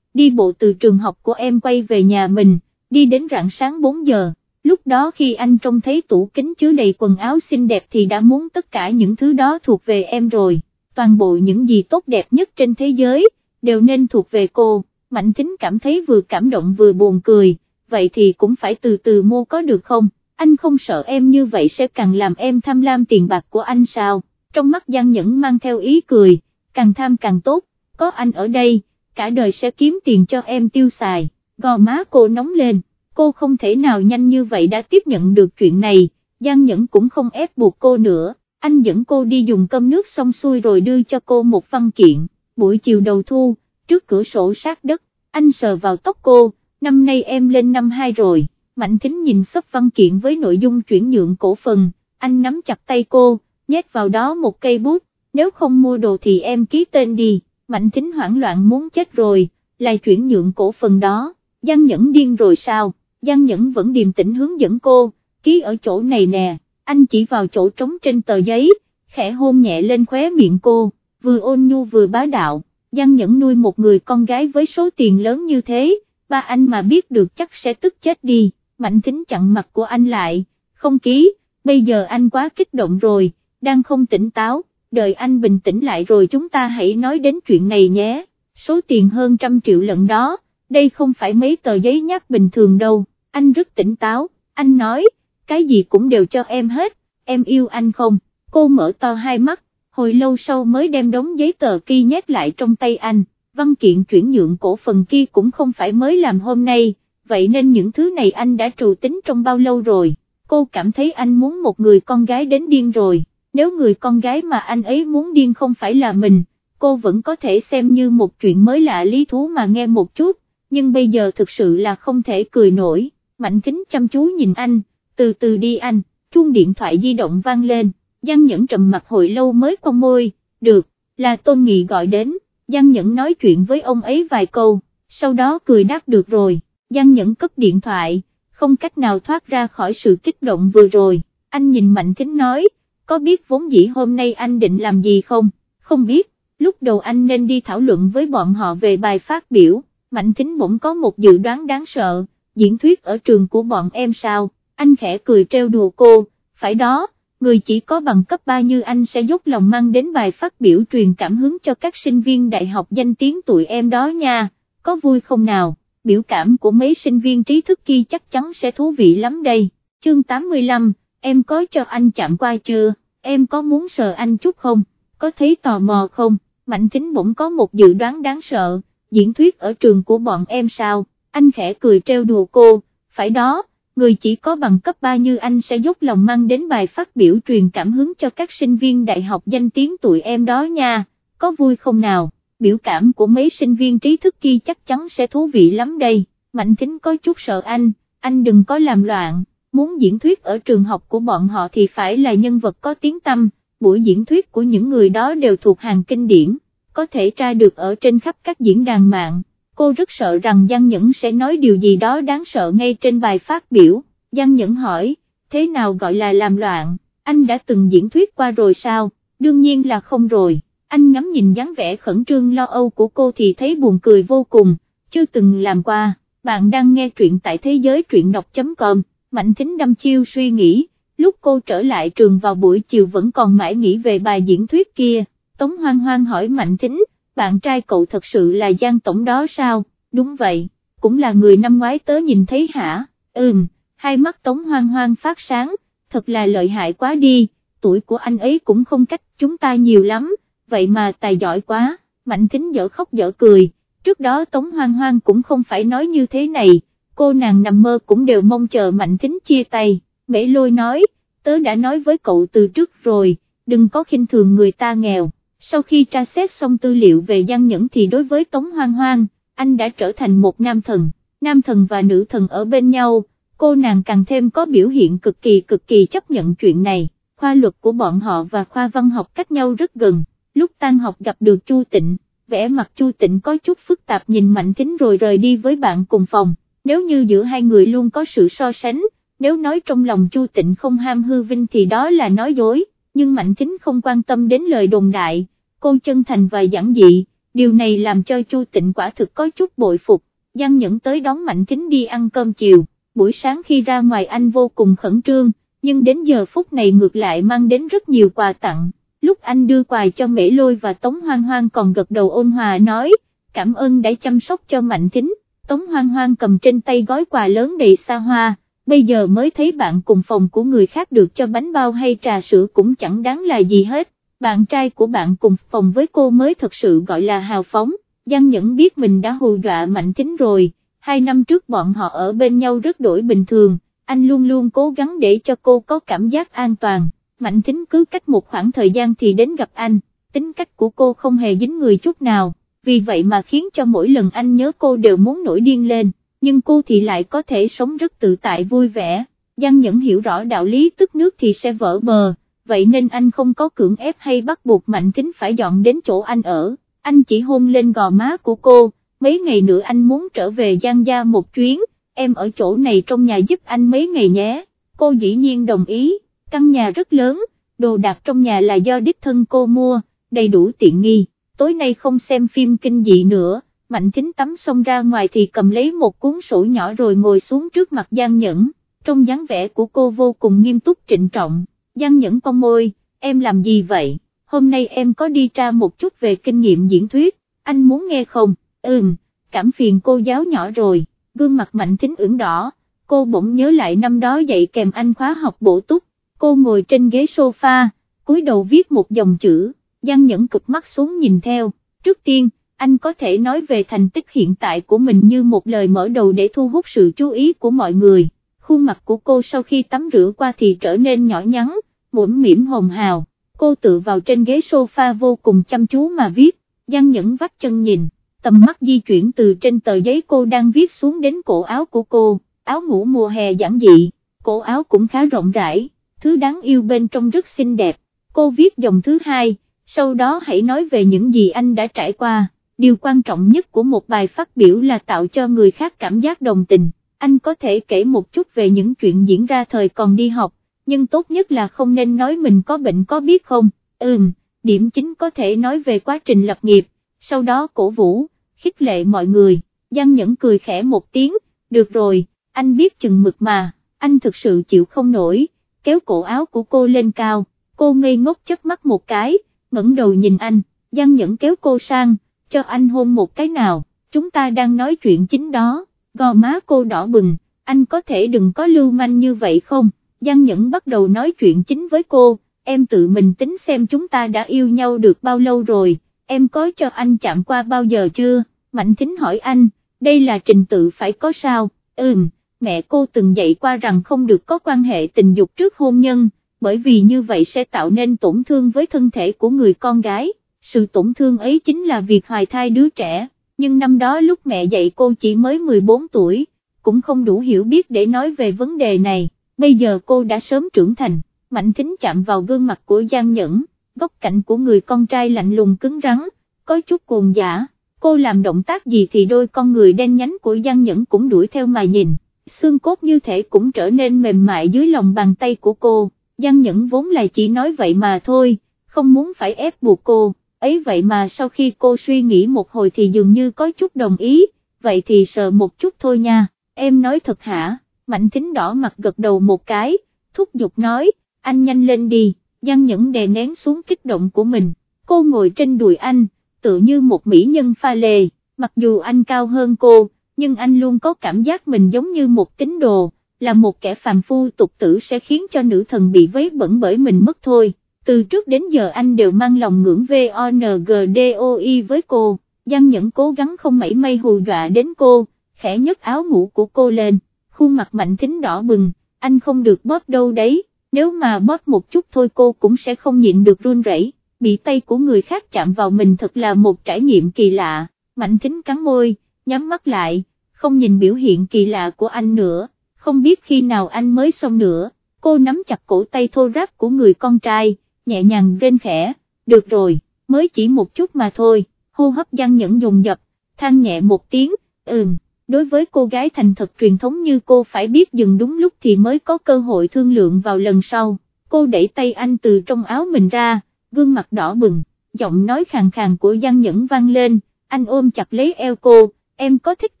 đi bộ từ trường học của em quay về nhà mình, đi đến rạng sáng 4 giờ, lúc đó khi anh trông thấy tủ kính chứa đầy quần áo xinh đẹp thì đã muốn tất cả những thứ đó thuộc về em rồi, toàn bộ những gì tốt đẹp nhất trên thế giới, đều nên thuộc về cô, Mạnh Thính cảm thấy vừa cảm động vừa buồn cười, vậy thì cũng phải từ từ mua có được không, anh không sợ em như vậy sẽ càng làm em tham lam tiền bạc của anh sao, trong mắt Giang Nhẫn mang theo ý cười, càng tham càng tốt, có anh ở đây cả đời sẽ kiếm tiền cho em tiêu xài, gò má cô nóng lên, cô không thể nào nhanh như vậy đã tiếp nhận được chuyện này, Giang Nhẫn cũng không ép buộc cô nữa, anh dẫn cô đi dùng cơm nước xong xuôi rồi đưa cho cô một văn kiện, buổi chiều đầu thu, trước cửa sổ sát đất, anh sờ vào tóc cô, năm nay em lên năm hai rồi, Mạnh Thính nhìn sắp văn kiện với nội dung chuyển nhượng cổ phần, anh nắm chặt tay cô, nhét vào đó một cây bút, nếu không mua đồ thì em ký tên đi. Mạnh Thính hoảng loạn muốn chết rồi, lại chuyển nhượng cổ phần đó, Giang Nhẫn điên rồi sao, Giang Nhẫn vẫn điềm tĩnh hướng dẫn cô, ký ở chỗ này nè, anh chỉ vào chỗ trống trên tờ giấy, khẽ hôn nhẹ lên khóe miệng cô, vừa ôn nhu vừa bá đạo, Giang Nhẫn nuôi một người con gái với số tiền lớn như thế, ba anh mà biết được chắc sẽ tức chết đi, Mạnh Thính chặn mặt của anh lại, không ký, bây giờ anh quá kích động rồi, đang không tỉnh táo đợi anh bình tĩnh lại rồi chúng ta hãy nói đến chuyện này nhé, số tiền hơn trăm triệu lận đó, đây không phải mấy tờ giấy nháp bình thường đâu, anh rất tỉnh táo, anh nói, cái gì cũng đều cho em hết, em yêu anh không, cô mở to hai mắt, hồi lâu sau mới đem đống giấy tờ kia nhét lại trong tay anh, văn kiện chuyển nhượng cổ phần kia cũng không phải mới làm hôm nay, vậy nên những thứ này anh đã trù tính trong bao lâu rồi, cô cảm thấy anh muốn một người con gái đến điên rồi. Nếu người con gái mà anh ấy muốn điên không phải là mình, cô vẫn có thể xem như một chuyện mới lạ lý thú mà nghe một chút, nhưng bây giờ thực sự là không thể cười nổi, mạnh kính chăm chú nhìn anh, từ từ đi anh, chuông điện thoại di động vang lên, Giang Nhẫn trầm mặt hồi lâu mới cong môi, được, là Tôn Nghị gọi đến, Giang Nhẫn nói chuyện với ông ấy vài câu, sau đó cười đáp được rồi, Giang Nhẫn cất điện thoại, không cách nào thoát ra khỏi sự kích động vừa rồi, anh nhìn Mạnh Thính nói, có biết vốn dĩ hôm nay anh định làm gì không, không biết, lúc đầu anh nên đi thảo luận với bọn họ về bài phát biểu, Mạnh Thính bỗng có một dự đoán đáng sợ, diễn thuyết ở trường của bọn em sao, anh khẽ cười treo đùa cô, phải đó, người chỉ có bằng cấp 3 như anh sẽ dốc lòng mang đến bài phát biểu truyền cảm hứng cho các sinh viên đại học danh tiếng tụi em đó nha, có vui không nào, biểu cảm của mấy sinh viên trí thức kia chắc chắn sẽ thú vị lắm đây, chương 85, em có cho anh chạm qua chưa, em có muốn sờ anh chút không, có thấy tò mò không, Mạnh Thính bỗng có một dự đoán đáng sợ, diễn thuyết ở trường của bọn em sao, anh khẽ cười treo đùa cô, phải đó người chỉ có bằng cấp 3 như anh sẽ dốc lòng mang đến bài phát biểu truyền cảm hứng cho các sinh viên đại học danh tiếng tụi em đó nha, có vui không nào, biểu cảm của mấy sinh viên trí thức kia chắc chắn sẽ thú vị lắm đây, Mạnh Thính có chút sợ anh, anh đừng có làm loạn, muốn diễn thuyết ở trường học của bọn họ thì phải là nhân vật có tiếng tâm, buổi diễn thuyết của những người đó đều thuộc hàng kinh điển, có thể tra được ở trên khắp các diễn đàn mạng cô rất sợ rằng Giang Nhẫn sẽ nói điều gì đó đáng sợ ngay trên bài phát biểu, Giang Nhẫn hỏi, thế nào gọi là làm loạn, anh đã từng diễn thuyết qua rồi sao, đương nhiên là không rồi, anh ngắm nhìn dáng vẻ khẩn trương lo âu của cô thì thấy buồn cười vô cùng, chưa từng làm qua, bạn đang nghe truyện tại thế giới truyện đọc.com, Mạnh Thính đâm chiêu suy nghĩ, lúc cô trở lại trường vào buổi chiều vẫn còn mãi nghĩ về bài diễn thuyết kia, Tống Hoang Hoang hỏi Mạnh Thính, bạn trai cậu thật sự là Giang Tổng đó sao, đúng vậy, cũng là người năm ngoái tớ nhìn thấy hả, ừm, hai mắt Tống hoang hoang phát sáng, thật là lợi hại quá đi, tuổi của anh ấy cũng không cách chúng ta nhiều lắm, vậy mà tài giỏi quá, Mạnh Thính dở khóc dở cười, trước đó Tống hoang hoang cũng không phải nói như thế này, cô nàng nằm mơ cũng đều mong chờ Mạnh Thính chia tay, mễ lôi nói, tớ đã nói với cậu từ trước rồi, đừng có khinh thường người ta nghèo sau khi tra xét xong tư liệu về Giang Nhẫn thì đối với Tống Hoang Hoang, anh đã trở thành một nam thần, nam thần và nữ thần ở bên nhau, cô nàng càng thêm có biểu hiện cực kỳ cực kỳ chấp nhận chuyện này, khoa luật của bọn họ và khoa văn học cách nhau rất gần, lúc tan học gặp được Chu Tịnh, vẻ mặt Chu Tịnh có chút phức tạp nhìn Mạnh Thính rồi rời đi với bạn cùng phòng, nếu như giữa hai người luôn có sự so sánh, nếu nói trong lòng Chu Tịnh không ham hư vinh thì đó là nói dối, nhưng Mạnh Thính không quan tâm đến lời đồn đại cô chân thành và giản dị, điều này làm cho Chu Tịnh quả thực có chút bội phục, Giang Nhẫn tới đón Mạnh kính đi ăn cơm chiều, buổi sáng khi ra ngoài anh vô cùng khẩn trương, nhưng đến giờ phút này ngược lại mang đến rất nhiều quà tặng, lúc anh đưa quà cho Mễ Lôi và Tống Hoang Hoang còn gật đầu ôn hòa nói, cảm ơn đã chăm sóc cho Mạnh kính. Tống Hoang Hoang cầm trên tay gói quà lớn đầy xa hoa, bây giờ mới thấy bạn cùng phòng của người khác được cho bánh bao hay trà sữa cũng chẳng đáng là gì hết bạn trai của bạn cùng phòng với cô mới thật sự gọi là hào phóng, Giang Nhẫn biết mình đã hù dọa Mạnh Thính rồi, hai năm trước bọn họ ở bên nhau rất đổi bình thường, anh luôn luôn cố gắng để cho cô có cảm giác an toàn, Mạnh Thính cứ cách một khoảng thời gian thì đến gặp anh, tính cách của cô không hề dính người chút nào, vì vậy mà khiến cho mỗi lần anh nhớ cô đều muốn nổi điên lên, nhưng cô thì lại có thể sống rất tự tại vui vẻ, Giang Nhẫn hiểu rõ đạo lý tức nước thì sẽ vỡ bờ vậy nên anh không có cưỡng ép hay bắt buộc Mạnh Thính phải dọn đến chỗ anh ở, anh chỉ hôn lên gò má của cô, mấy ngày nữa anh muốn trở về Giang Gia một chuyến, em ở chỗ này trong nhà giúp anh mấy ngày nhé, cô dĩ nhiên đồng ý, căn nhà rất lớn, đồ đạc trong nhà là do đích thân cô mua, đầy đủ tiện nghi, tối nay không xem phim kinh dị nữa. Mạnh Thính tắm xong ra ngoài thì cầm lấy một cuốn sổ nhỏ rồi ngồi xuống trước mặt Giang Nhẫn, trong dáng vẻ của cô vô cùng nghiêm túc trịnh trọng, Giang Nhẫn con môi, em làm gì vậy, hôm nay em có đi tra một chút về kinh nghiệm diễn thuyết, anh muốn nghe không, ừm, cảm phiền cô giáo nhỏ rồi, gương mặt mạnh thính ửng đỏ, cô bỗng nhớ lại năm đó dạy kèm anh khóa học bổ túc, cô ngồi trên ghế sofa, cúi đầu viết một dòng chữ, Giang Nhẫn cực mắt xuống nhìn theo, trước tiên, anh có thể nói về thành tích hiện tại của mình như một lời mở đầu để thu hút sự chú ý của mọi người khuôn mặt của cô sau khi tắm rửa qua thì trở nên nhỏ nhắn, mũm mỉm hồng hào, cô tự vào trên ghế sofa vô cùng chăm chú mà viết, Giang Nhẫn vắt chân nhìn, tầm mắt di chuyển từ trên tờ giấy cô đang viết xuống đến cổ áo của cô, áo ngủ mùa hè giản dị, cổ áo cũng khá rộng rãi, thứ đáng yêu bên trong rất xinh đẹp, cô viết dòng thứ hai, sau đó hãy nói về những gì anh đã trải qua, điều quan trọng nhất của một bài phát biểu là tạo cho người khác cảm giác đồng tình anh có thể kể một chút về những chuyện diễn ra thời còn đi học, nhưng tốt nhất là không nên nói mình có bệnh có biết không, ừm, điểm chính có thể nói về quá trình lập nghiệp, sau đó cổ vũ, khích lệ mọi người, Giang Nhẫn cười khẽ một tiếng, được rồi, anh biết chừng mực mà, anh thực sự chịu không nổi, kéo cổ áo của cô lên cao, cô ngây ngốc chớp mắt một cái, ngẩng đầu nhìn anh, Giang Nhẫn kéo cô sang, cho anh hôn một cái nào, chúng ta đang nói chuyện chính đó, gò má cô đỏ bừng, anh có thể đừng có lưu manh như vậy không, Giang Nhẫn bắt đầu nói chuyện chính với cô, em tự mình tính xem chúng ta đã yêu nhau được bao lâu rồi, em có cho anh chạm qua bao giờ chưa, Mạnh Thính hỏi anh, đây là trình tự phải có sao, ừm, mẹ cô từng dạy qua rằng không được có quan hệ tình dục trước hôn nhân, bởi vì như vậy sẽ tạo nên tổn thương với thân thể của người con gái, sự tổn thương ấy chính là việc hoài thai đứa trẻ, nhưng năm đó lúc mẹ dạy cô chỉ mới 14 tuổi, cũng không đủ hiểu biết để nói về vấn đề này, bây giờ cô đã sớm trưởng thành, mạnh thính chạm vào gương mặt của Giang Nhẫn, góc cạnh của người con trai lạnh lùng cứng rắn, có chút cuồng giả, cô làm động tác gì thì đôi con người đen nhánh của Giang Nhẫn cũng đuổi theo mà nhìn, xương cốt như thể cũng trở nên mềm mại dưới lòng bàn tay của cô, Giang Nhẫn vốn là chỉ nói vậy mà thôi, không muốn phải ép buộc cô, ấy vậy mà sau khi cô suy nghĩ một hồi thì dường như có chút đồng ý, vậy thì sợ một chút thôi nha, em nói thật hả, Mạnh Thính đỏ mặt gật đầu một cái, thúc giục nói, anh nhanh lên đi, Giang Nhẫn đè nén xuống kích động của mình, cô ngồi trên đùi anh, tự như một mỹ nhân pha lề, mặc dù anh cao hơn cô, nhưng anh luôn có cảm giác mình giống như một tín đồ, là một kẻ phàm phu tục tử sẽ khiến cho nữ thần bị vấy bẩn bởi mình mất thôi. Từ trước đến giờ anh đều mang lòng ngưỡng VONGDOI với cô, Giang Nhẫn cố gắng không mảy may hù dọa đến cô, khẽ nhấc áo ngủ của cô lên, khuôn mặt mạnh thính đỏ bừng, anh không được bóp đâu đấy, nếu mà bóp một chút thôi cô cũng sẽ không nhịn được run rẩy. Bị tay của người khác chạm vào mình thật là một trải nghiệm kỳ lạ, mạnh thính cắn môi, nhắm mắt lại, không nhìn biểu hiện kỳ lạ của anh nữa, không biết khi nào anh mới xong nữa, cô nắm chặt cổ tay thô ráp của người con trai, nhẹ nhàng rên khẽ, được rồi, mới chỉ một chút mà thôi, hô hấp gian nhẫn dùng dập, than nhẹ một tiếng, ừm, đối với cô gái thành thật truyền thống như cô phải biết dừng đúng lúc thì mới có cơ hội thương lượng vào lần sau, cô đẩy tay anh từ trong áo mình ra, gương mặt đỏ bừng, giọng nói khàn khàn của Giang Nhẫn vang lên, anh ôm chặt lấy eo cô, em có thích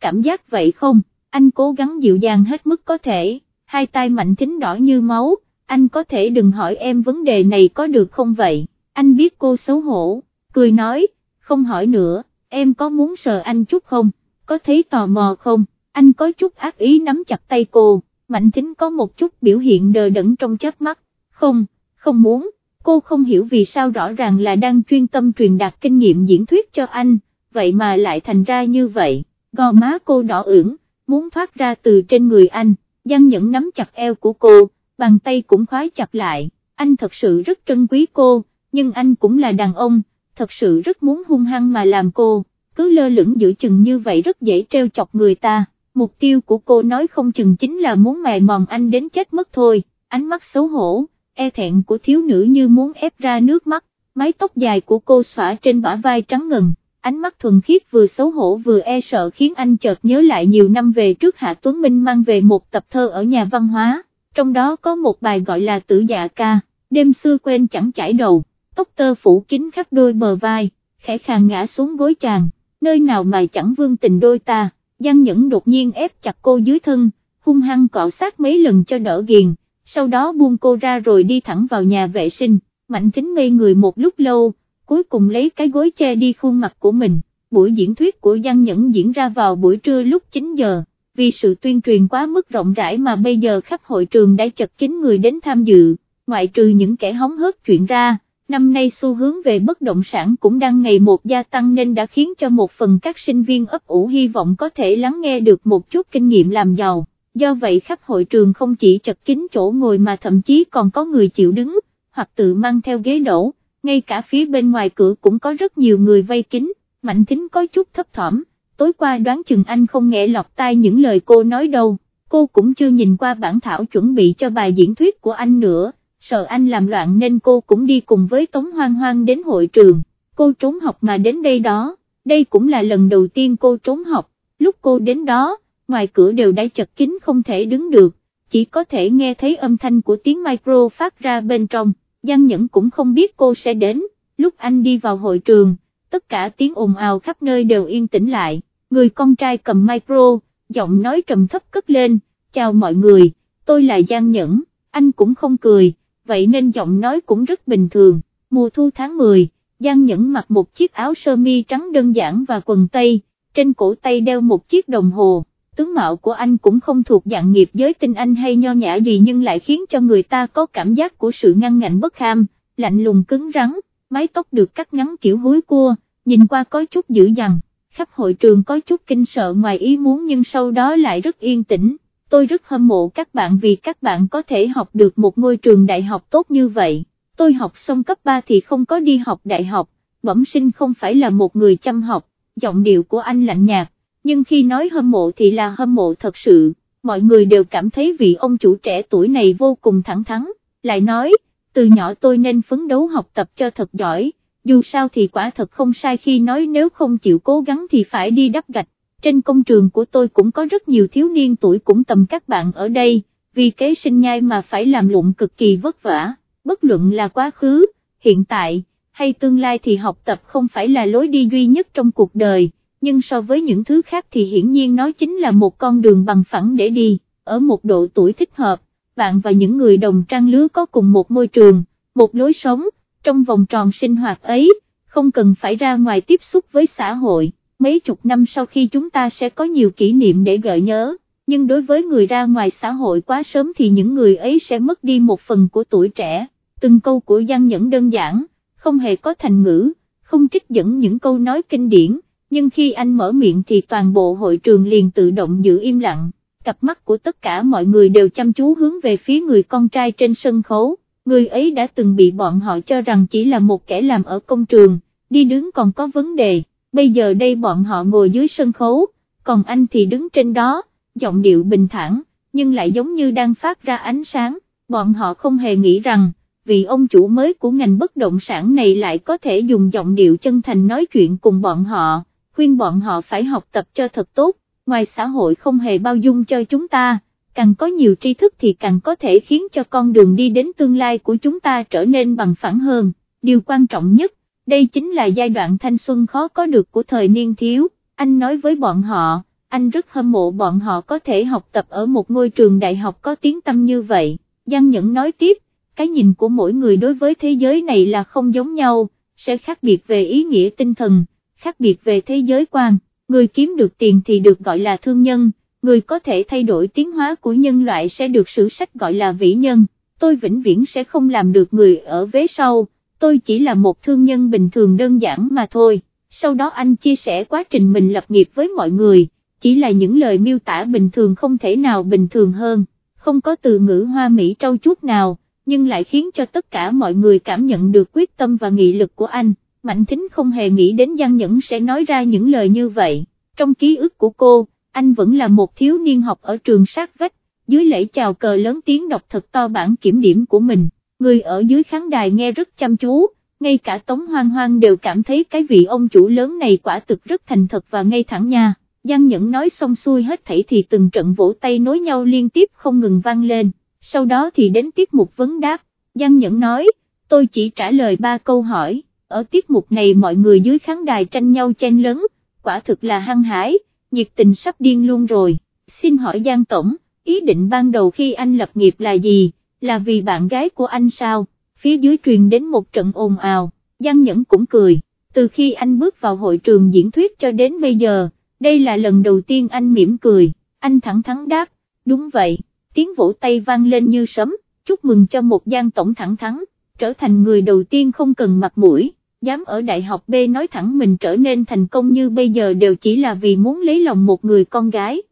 cảm giác vậy không, anh cố gắng dịu dàng hết mức có thể, hai tay mạnh thính đỏ như máu, anh có thể đừng hỏi em vấn đề này có được không vậy, anh biết cô xấu hổ, cười nói, không hỏi nữa, em có muốn sờ anh chút không, có thấy tò mò không, anh có chút ác ý nắm chặt tay cô, mạnh thính có một chút biểu hiện đờ đẫn trong chớp mắt, không, không muốn. Cô không hiểu vì sao rõ ràng là đang chuyên tâm truyền đạt kinh nghiệm diễn thuyết cho anh, vậy mà lại thành ra như vậy, gò má cô đỏ ửng, muốn thoát ra từ trên người anh, Giang Nhẫn nắm chặt eo của cô, bàn tay cũng khóa chặt lại, anh thật sự rất trân quý cô, nhưng anh cũng là đàn ông, thật sự rất muốn hung hăng mà làm cô, cứ lơ lửng giữa chừng như vậy rất dễ treo chọc người ta, mục tiêu của cô nói không chừng chính là muốn mài mòn anh đến chết mất thôi, ánh mắt xấu hổ e thẹn của thiếu nữ như muốn ép ra nước mắt, mái tóc dài của cô xõa trên bả vai trắng ngần, ánh mắt thuần khiết vừa xấu hổ vừa e sợ khiến anh chợt nhớ lại nhiều năm về trước Hạ Tuấn Minh mang về một tập thơ ở nhà văn hóa, trong đó có một bài gọi là tử dạ ca, đêm xưa quên chẳng chảy đầu, tóc tơ phủ kín khắp đôi bờ vai, khẽ khàng ngã xuống gối chàng, nơi nào mà chẳng vương tình đôi ta, Giang Nhẫn đột nhiên ép chặt cô dưới thân, hung hăng cọ sát mấy lần cho đỡ ghiền sau đó buông cô ra rồi đi thẳng vào nhà vệ sinh, mạnh tính ngây người một lúc lâu, cuối cùng lấy cái gối che đi khuôn mặt của mình, buổi diễn thuyết của Giang Nhẫn diễn ra vào buổi trưa lúc 9 giờ, vì sự tuyên truyền quá mức rộng rãi mà bây giờ khắp hội trường đã chật kín người đến tham dự, ngoại trừ những kẻ hóng hớt chuyện ra. Năm nay xu hướng về bất động sản cũng đang ngày một gia tăng nên đã khiến cho một phần các sinh viên ấp ủ hy vọng có thể lắng nghe được một chút kinh nghiệm làm giàu do vậy khắp hội trường không chỉ chật kín chỗ ngồi mà thậm chí còn có người chịu đứng, hoặc tự mang theo ghế đổ, ngay cả phía bên ngoài cửa cũng có rất nhiều người vây kín, mạnh tính có chút thấp thỏm, tối qua đoán chừng anh không nghe lọt tai những lời cô nói đâu, cô cũng chưa nhìn qua bản thảo chuẩn bị cho bài diễn thuyết của anh nữa, sợ anh làm loạn nên cô cũng đi cùng với Tống Hoang Hoang đến hội trường, cô trốn học mà đến đây đó, đây cũng là lần đầu tiên cô trốn học, lúc cô đến đó, ngoài cửa đều đã chật kín không thể đứng được, chỉ có thể nghe thấy âm thanh của tiếng micro phát ra bên trong, Giang Nhẫn cũng không biết cô sẽ đến, lúc anh đi vào hội trường, tất cả tiếng ồn ào khắp nơi đều yên tĩnh lại, người con trai cầm micro, giọng nói trầm thấp cất lên, chào mọi người, tôi là Giang Nhẫn, anh cũng không cười, vậy nên giọng nói cũng rất bình thường, mùa thu tháng 10, Giang Nhẫn mặc một chiếc áo sơ mi trắng đơn giản và quần tây, trên cổ tay đeo một chiếc đồng hồ, tướng mạo của anh cũng không thuộc dạng nghiệp giới tinh anh hay nho nhã gì nhưng lại khiến cho người ta có cảm giác của sự ngăn ngạnh bất ham, lạnh lùng cứng rắn, mái tóc được cắt ngắn kiểu húi cua, nhìn qua có chút dữ dằn, khắp hội trường có chút kinh sợ ngoài ý muốn nhưng sau đó lại rất yên tĩnh, tôi rất hâm mộ các bạn vì các bạn có thể học được một ngôi trường đại học tốt như vậy, tôi học xong cấp 3 thì không có đi học đại học, bẩm sinh không phải là một người chăm học, giọng điệu của anh lạnh nhạt, nhưng khi nói hâm mộ thì là hâm mộ thật sự, mọi người đều cảm thấy vị ông chủ trẻ tuổi này vô cùng thẳng thắn, lại nói, từ nhỏ tôi nên phấn đấu học tập cho thật giỏi, dù sao thì quả thật không sai khi nói nếu không chịu cố gắng thì phải đi đắp gạch, trên công trường của tôi cũng có rất nhiều thiếu niên tuổi cũng tầm các bạn ở đây, vì kế sinh nhai mà phải làm lụng cực kỳ vất vả, bất luận là quá khứ, hiện tại, hay tương lai thì học tập không phải là lối đi duy nhất trong cuộc đời nhưng so với những thứ khác thì hiển nhiên nó chính là một con đường bằng phẳng để đi, ở một độ tuổi thích hợp, bạn và những người đồng trang lứa có cùng một môi trường, một lối sống, trong vòng tròn sinh hoạt ấy, không cần phải ra ngoài tiếp xúc với xã hội, mấy chục năm sau khi chúng ta sẽ có nhiều kỷ niệm để gợi nhớ, nhưng đối với người ra ngoài xã hội quá sớm thì những người ấy sẽ mất đi một phần của tuổi trẻ, từng câu của Giang Nhẫn đơn giản, không hề có thành ngữ, không trích dẫn những câu nói kinh điển nhưng khi anh mở miệng thì toàn bộ hội trường liền tự động giữ im lặng, cặp mắt của tất cả mọi người đều chăm chú hướng về phía người con trai trên sân khấu, người ấy đã từng bị bọn họ cho rằng chỉ là một kẻ làm ở công trường, đi đứng còn có vấn đề, bây giờ đây bọn họ ngồi dưới sân khấu, còn anh thì đứng trên đó, giọng điệu bình thản, nhưng lại giống như đang phát ra ánh sáng, bọn họ không hề nghĩ rằng, vì ông chủ mới của ngành bất động sản này lại có thể dùng giọng điệu chân thành nói chuyện cùng bọn họ khuyên bọn họ phải học tập cho thật tốt, ngoài xã hội không hề bao dung cho chúng ta, càng có nhiều tri thức thì càng có thể khiến cho con đường đi đến tương lai của chúng ta trở nên bằng phẳng hơn, điều quan trọng nhất, đây chính là giai đoạn thanh xuân khó có được của thời niên thiếu, anh nói với bọn họ, anh rất hâm mộ bọn họ có thể học tập ở một ngôi trường đại học có tiếng tâm như vậy, Giang Nhẫn nói tiếp, cái nhìn của mỗi người đối với thế giới này là không giống nhau, sẽ khác biệt về ý nghĩa tinh thần khác biệt về thế giới quan, người kiếm được tiền thì được gọi là thương nhân, người có thể thay đổi tiến hóa của nhân loại sẽ được sử sách gọi là vĩ nhân, tôi vĩnh viễn sẽ không làm được người ở vế sau, tôi chỉ là một thương nhân bình thường đơn giản mà thôi, sau đó anh chia sẻ quá trình mình lập nghiệp với mọi người, chỉ là những lời miêu tả bình thường không thể nào bình thường hơn, không có từ ngữ hoa mỹ trâu chút nào, nhưng lại khiến cho tất cả mọi người cảm nhận được quyết tâm và nghị lực của anh. Mạnh Thính không hề nghĩ đến Giang Nhẫn sẽ nói ra những lời như vậy, trong ký ức của cô, anh vẫn là một thiếu niên học ở trường sát vách, dưới lễ chào cờ lớn tiếng đọc thật to bản kiểm điểm của mình, người ở dưới khán đài nghe rất chăm chú, ngay cả Tống Hoang Hoang đều cảm thấy cái vị ông chủ lớn này quả thực rất thành thật và ngay thẳng nha. Giang Nhẫn nói xong xuôi hết thảy thì từng trận vỗ tay nối nhau liên tiếp không ngừng vang lên, sau đó thì đến tiết mục vấn đáp, Giang Nhẫn nói, tôi chỉ trả lời ba câu hỏi. Ở tiết mục này mọi người dưới khán đài tranh nhau chen lớn, quả thực là hăng hái, nhiệt tình sắp điên luôn rồi, xin hỏi Giang Tổng, ý định ban đầu khi anh lập nghiệp là gì, là vì bạn gái của anh sao, phía dưới truyền đến một trận ồn ào, Giang Nhẫn cũng cười, từ khi anh bước vào hội trường diễn thuyết cho đến bây giờ, đây là lần đầu tiên anh mỉm cười, anh thẳng thắn đáp, đúng vậy, tiếng vỗ tay vang lên như sấm, chúc mừng cho một Giang Tổng thẳng thắn, trở thành người đầu tiên không cần mặt mũi dám ở đại học B nói thẳng mình trở nên thành công như bây giờ đều chỉ là vì muốn lấy lòng một người con gái.